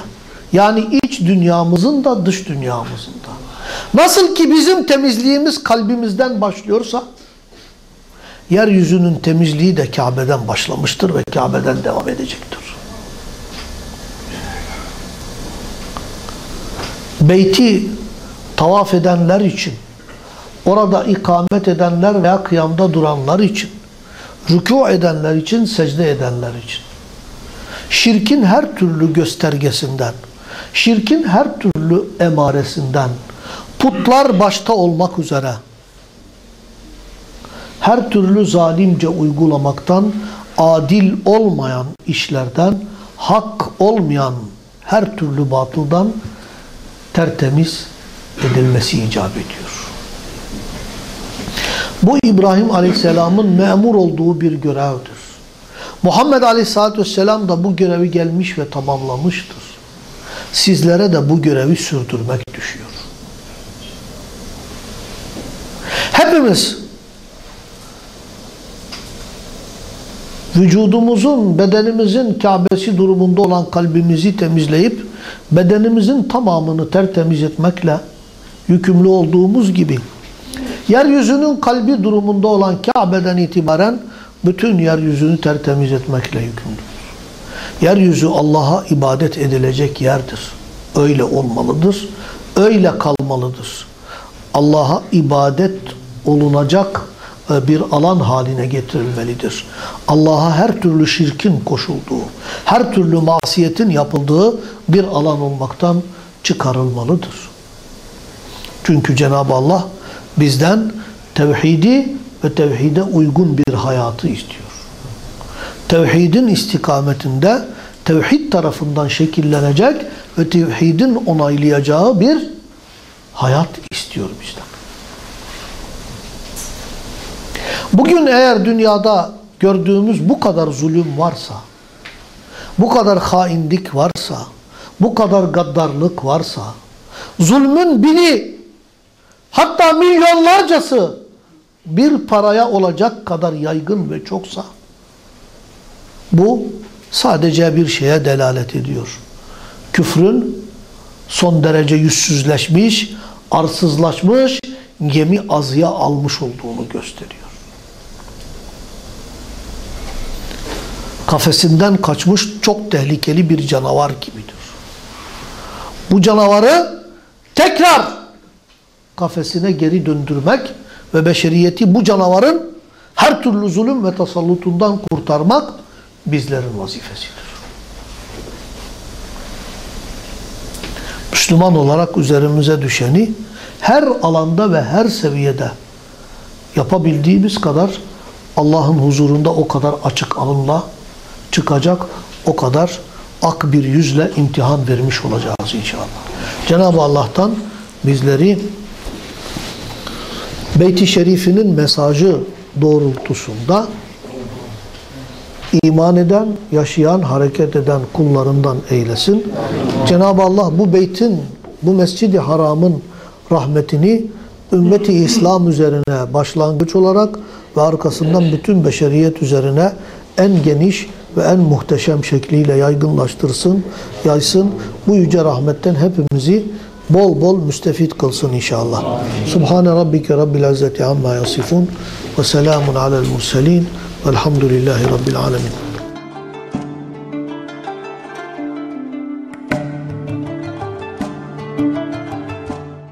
yani iç dünyamızın da dış dünyamızın da. Nasıl ki bizim temizliğimiz kalbimizden başlıyorsa yeryüzünün temizliği de Kabe'den başlamıştır ve Kabe'den devam edecektir. Beyti tavaf edenler için, orada ikamet edenler veya kıyamda duranlar için, rükû edenler için, secde edenler için, şirkin her türlü göstergesinden, şirkin her türlü emaresinden, putlar başta olmak üzere, her türlü zalimce uygulamaktan, adil olmayan işlerden, hak olmayan her türlü batıldan tertemiz edilmesi icap ediyor. Bu İbrahim Aleyhisselam'ın memur olduğu bir görevdir. Muhammed Aleyhisselatü Vesselam da bu görevi gelmiş ve tamamlamıştır. Sizlere de bu görevi sürdürmek düşüyor. Hepimiz vücudumuzun, bedenimizin Kabe'si durumunda olan kalbimizi temizleyip bedenimizin tamamını tertemiz etmekle yükümlü olduğumuz gibi yeryüzünün kalbi durumunda olan Kabe'den itibaren bütün yeryüzünü tertemiz etmekle yükümlüdür. Yeryüzü Allah'a ibadet edilecek yerdir. Öyle olmalıdır. Öyle kalmalıdır. Allah'a ibadet olunacak bir alan haline getirilmelidir. Allah'a her türlü şirkin koşulduğu, her türlü masiyetin yapıldığı bir alan olmaktan çıkarılmalıdır. Çünkü Cenab-ı Allah bizden tevhidi ve tevhide uygun bir hayatı istiyor. Tevhidin istikametinde tevhid tarafından şekillenecek ve tevhidin onaylayacağı bir hayat istiyor bizden. Bugün eğer dünyada gördüğümüz bu kadar zulüm varsa, bu kadar hainlik varsa, bu kadar gaddarlık varsa, zulmün biri hatta milyonlarcası bir paraya olacak kadar yaygın ve çoksa, bu sadece bir şeye delalet ediyor. Küfrün son derece yüzsüzleşmiş, arsızlaşmış, gemi azıya almış olduğunu gösteriyor. kafesinden kaçmış çok tehlikeli bir canavar gibidir. Bu canavarı tekrar kafesine geri döndürmek ve beşeriyeti bu canavarın her türlü zulüm ve tasallutundan kurtarmak bizlerin vazifesidir. Müslüman olarak üzerimize düşeni her alanda ve her seviyede yapabildiğimiz kadar Allah'ın huzurunda o kadar açık alınla çıkacak o kadar ak bir yüzle imtihan vermiş olacağız inşallah. Cenab-ı Allah'tan bizleri Beyt-i Şerif'inin mesajı doğrultusunda iman eden, yaşayan, hareket eden kullarından eylesin. Cenab-ı Allah bu beytin, bu mescidi haramın rahmetini ümmeti İslam üzerine başlangıç olarak ve arkasından bütün beşeriyet üzerine en geniş ve en muhteşem şekliyle yaygınlaştırsın, yaysın. Bu yüce rahmetten hepimizi bol bol müstefit kılsın inşallah. Subhane rabbike rabbil izzeti amma yasifun ve selamun alel murselin velhamdülillahi rabbil alemin.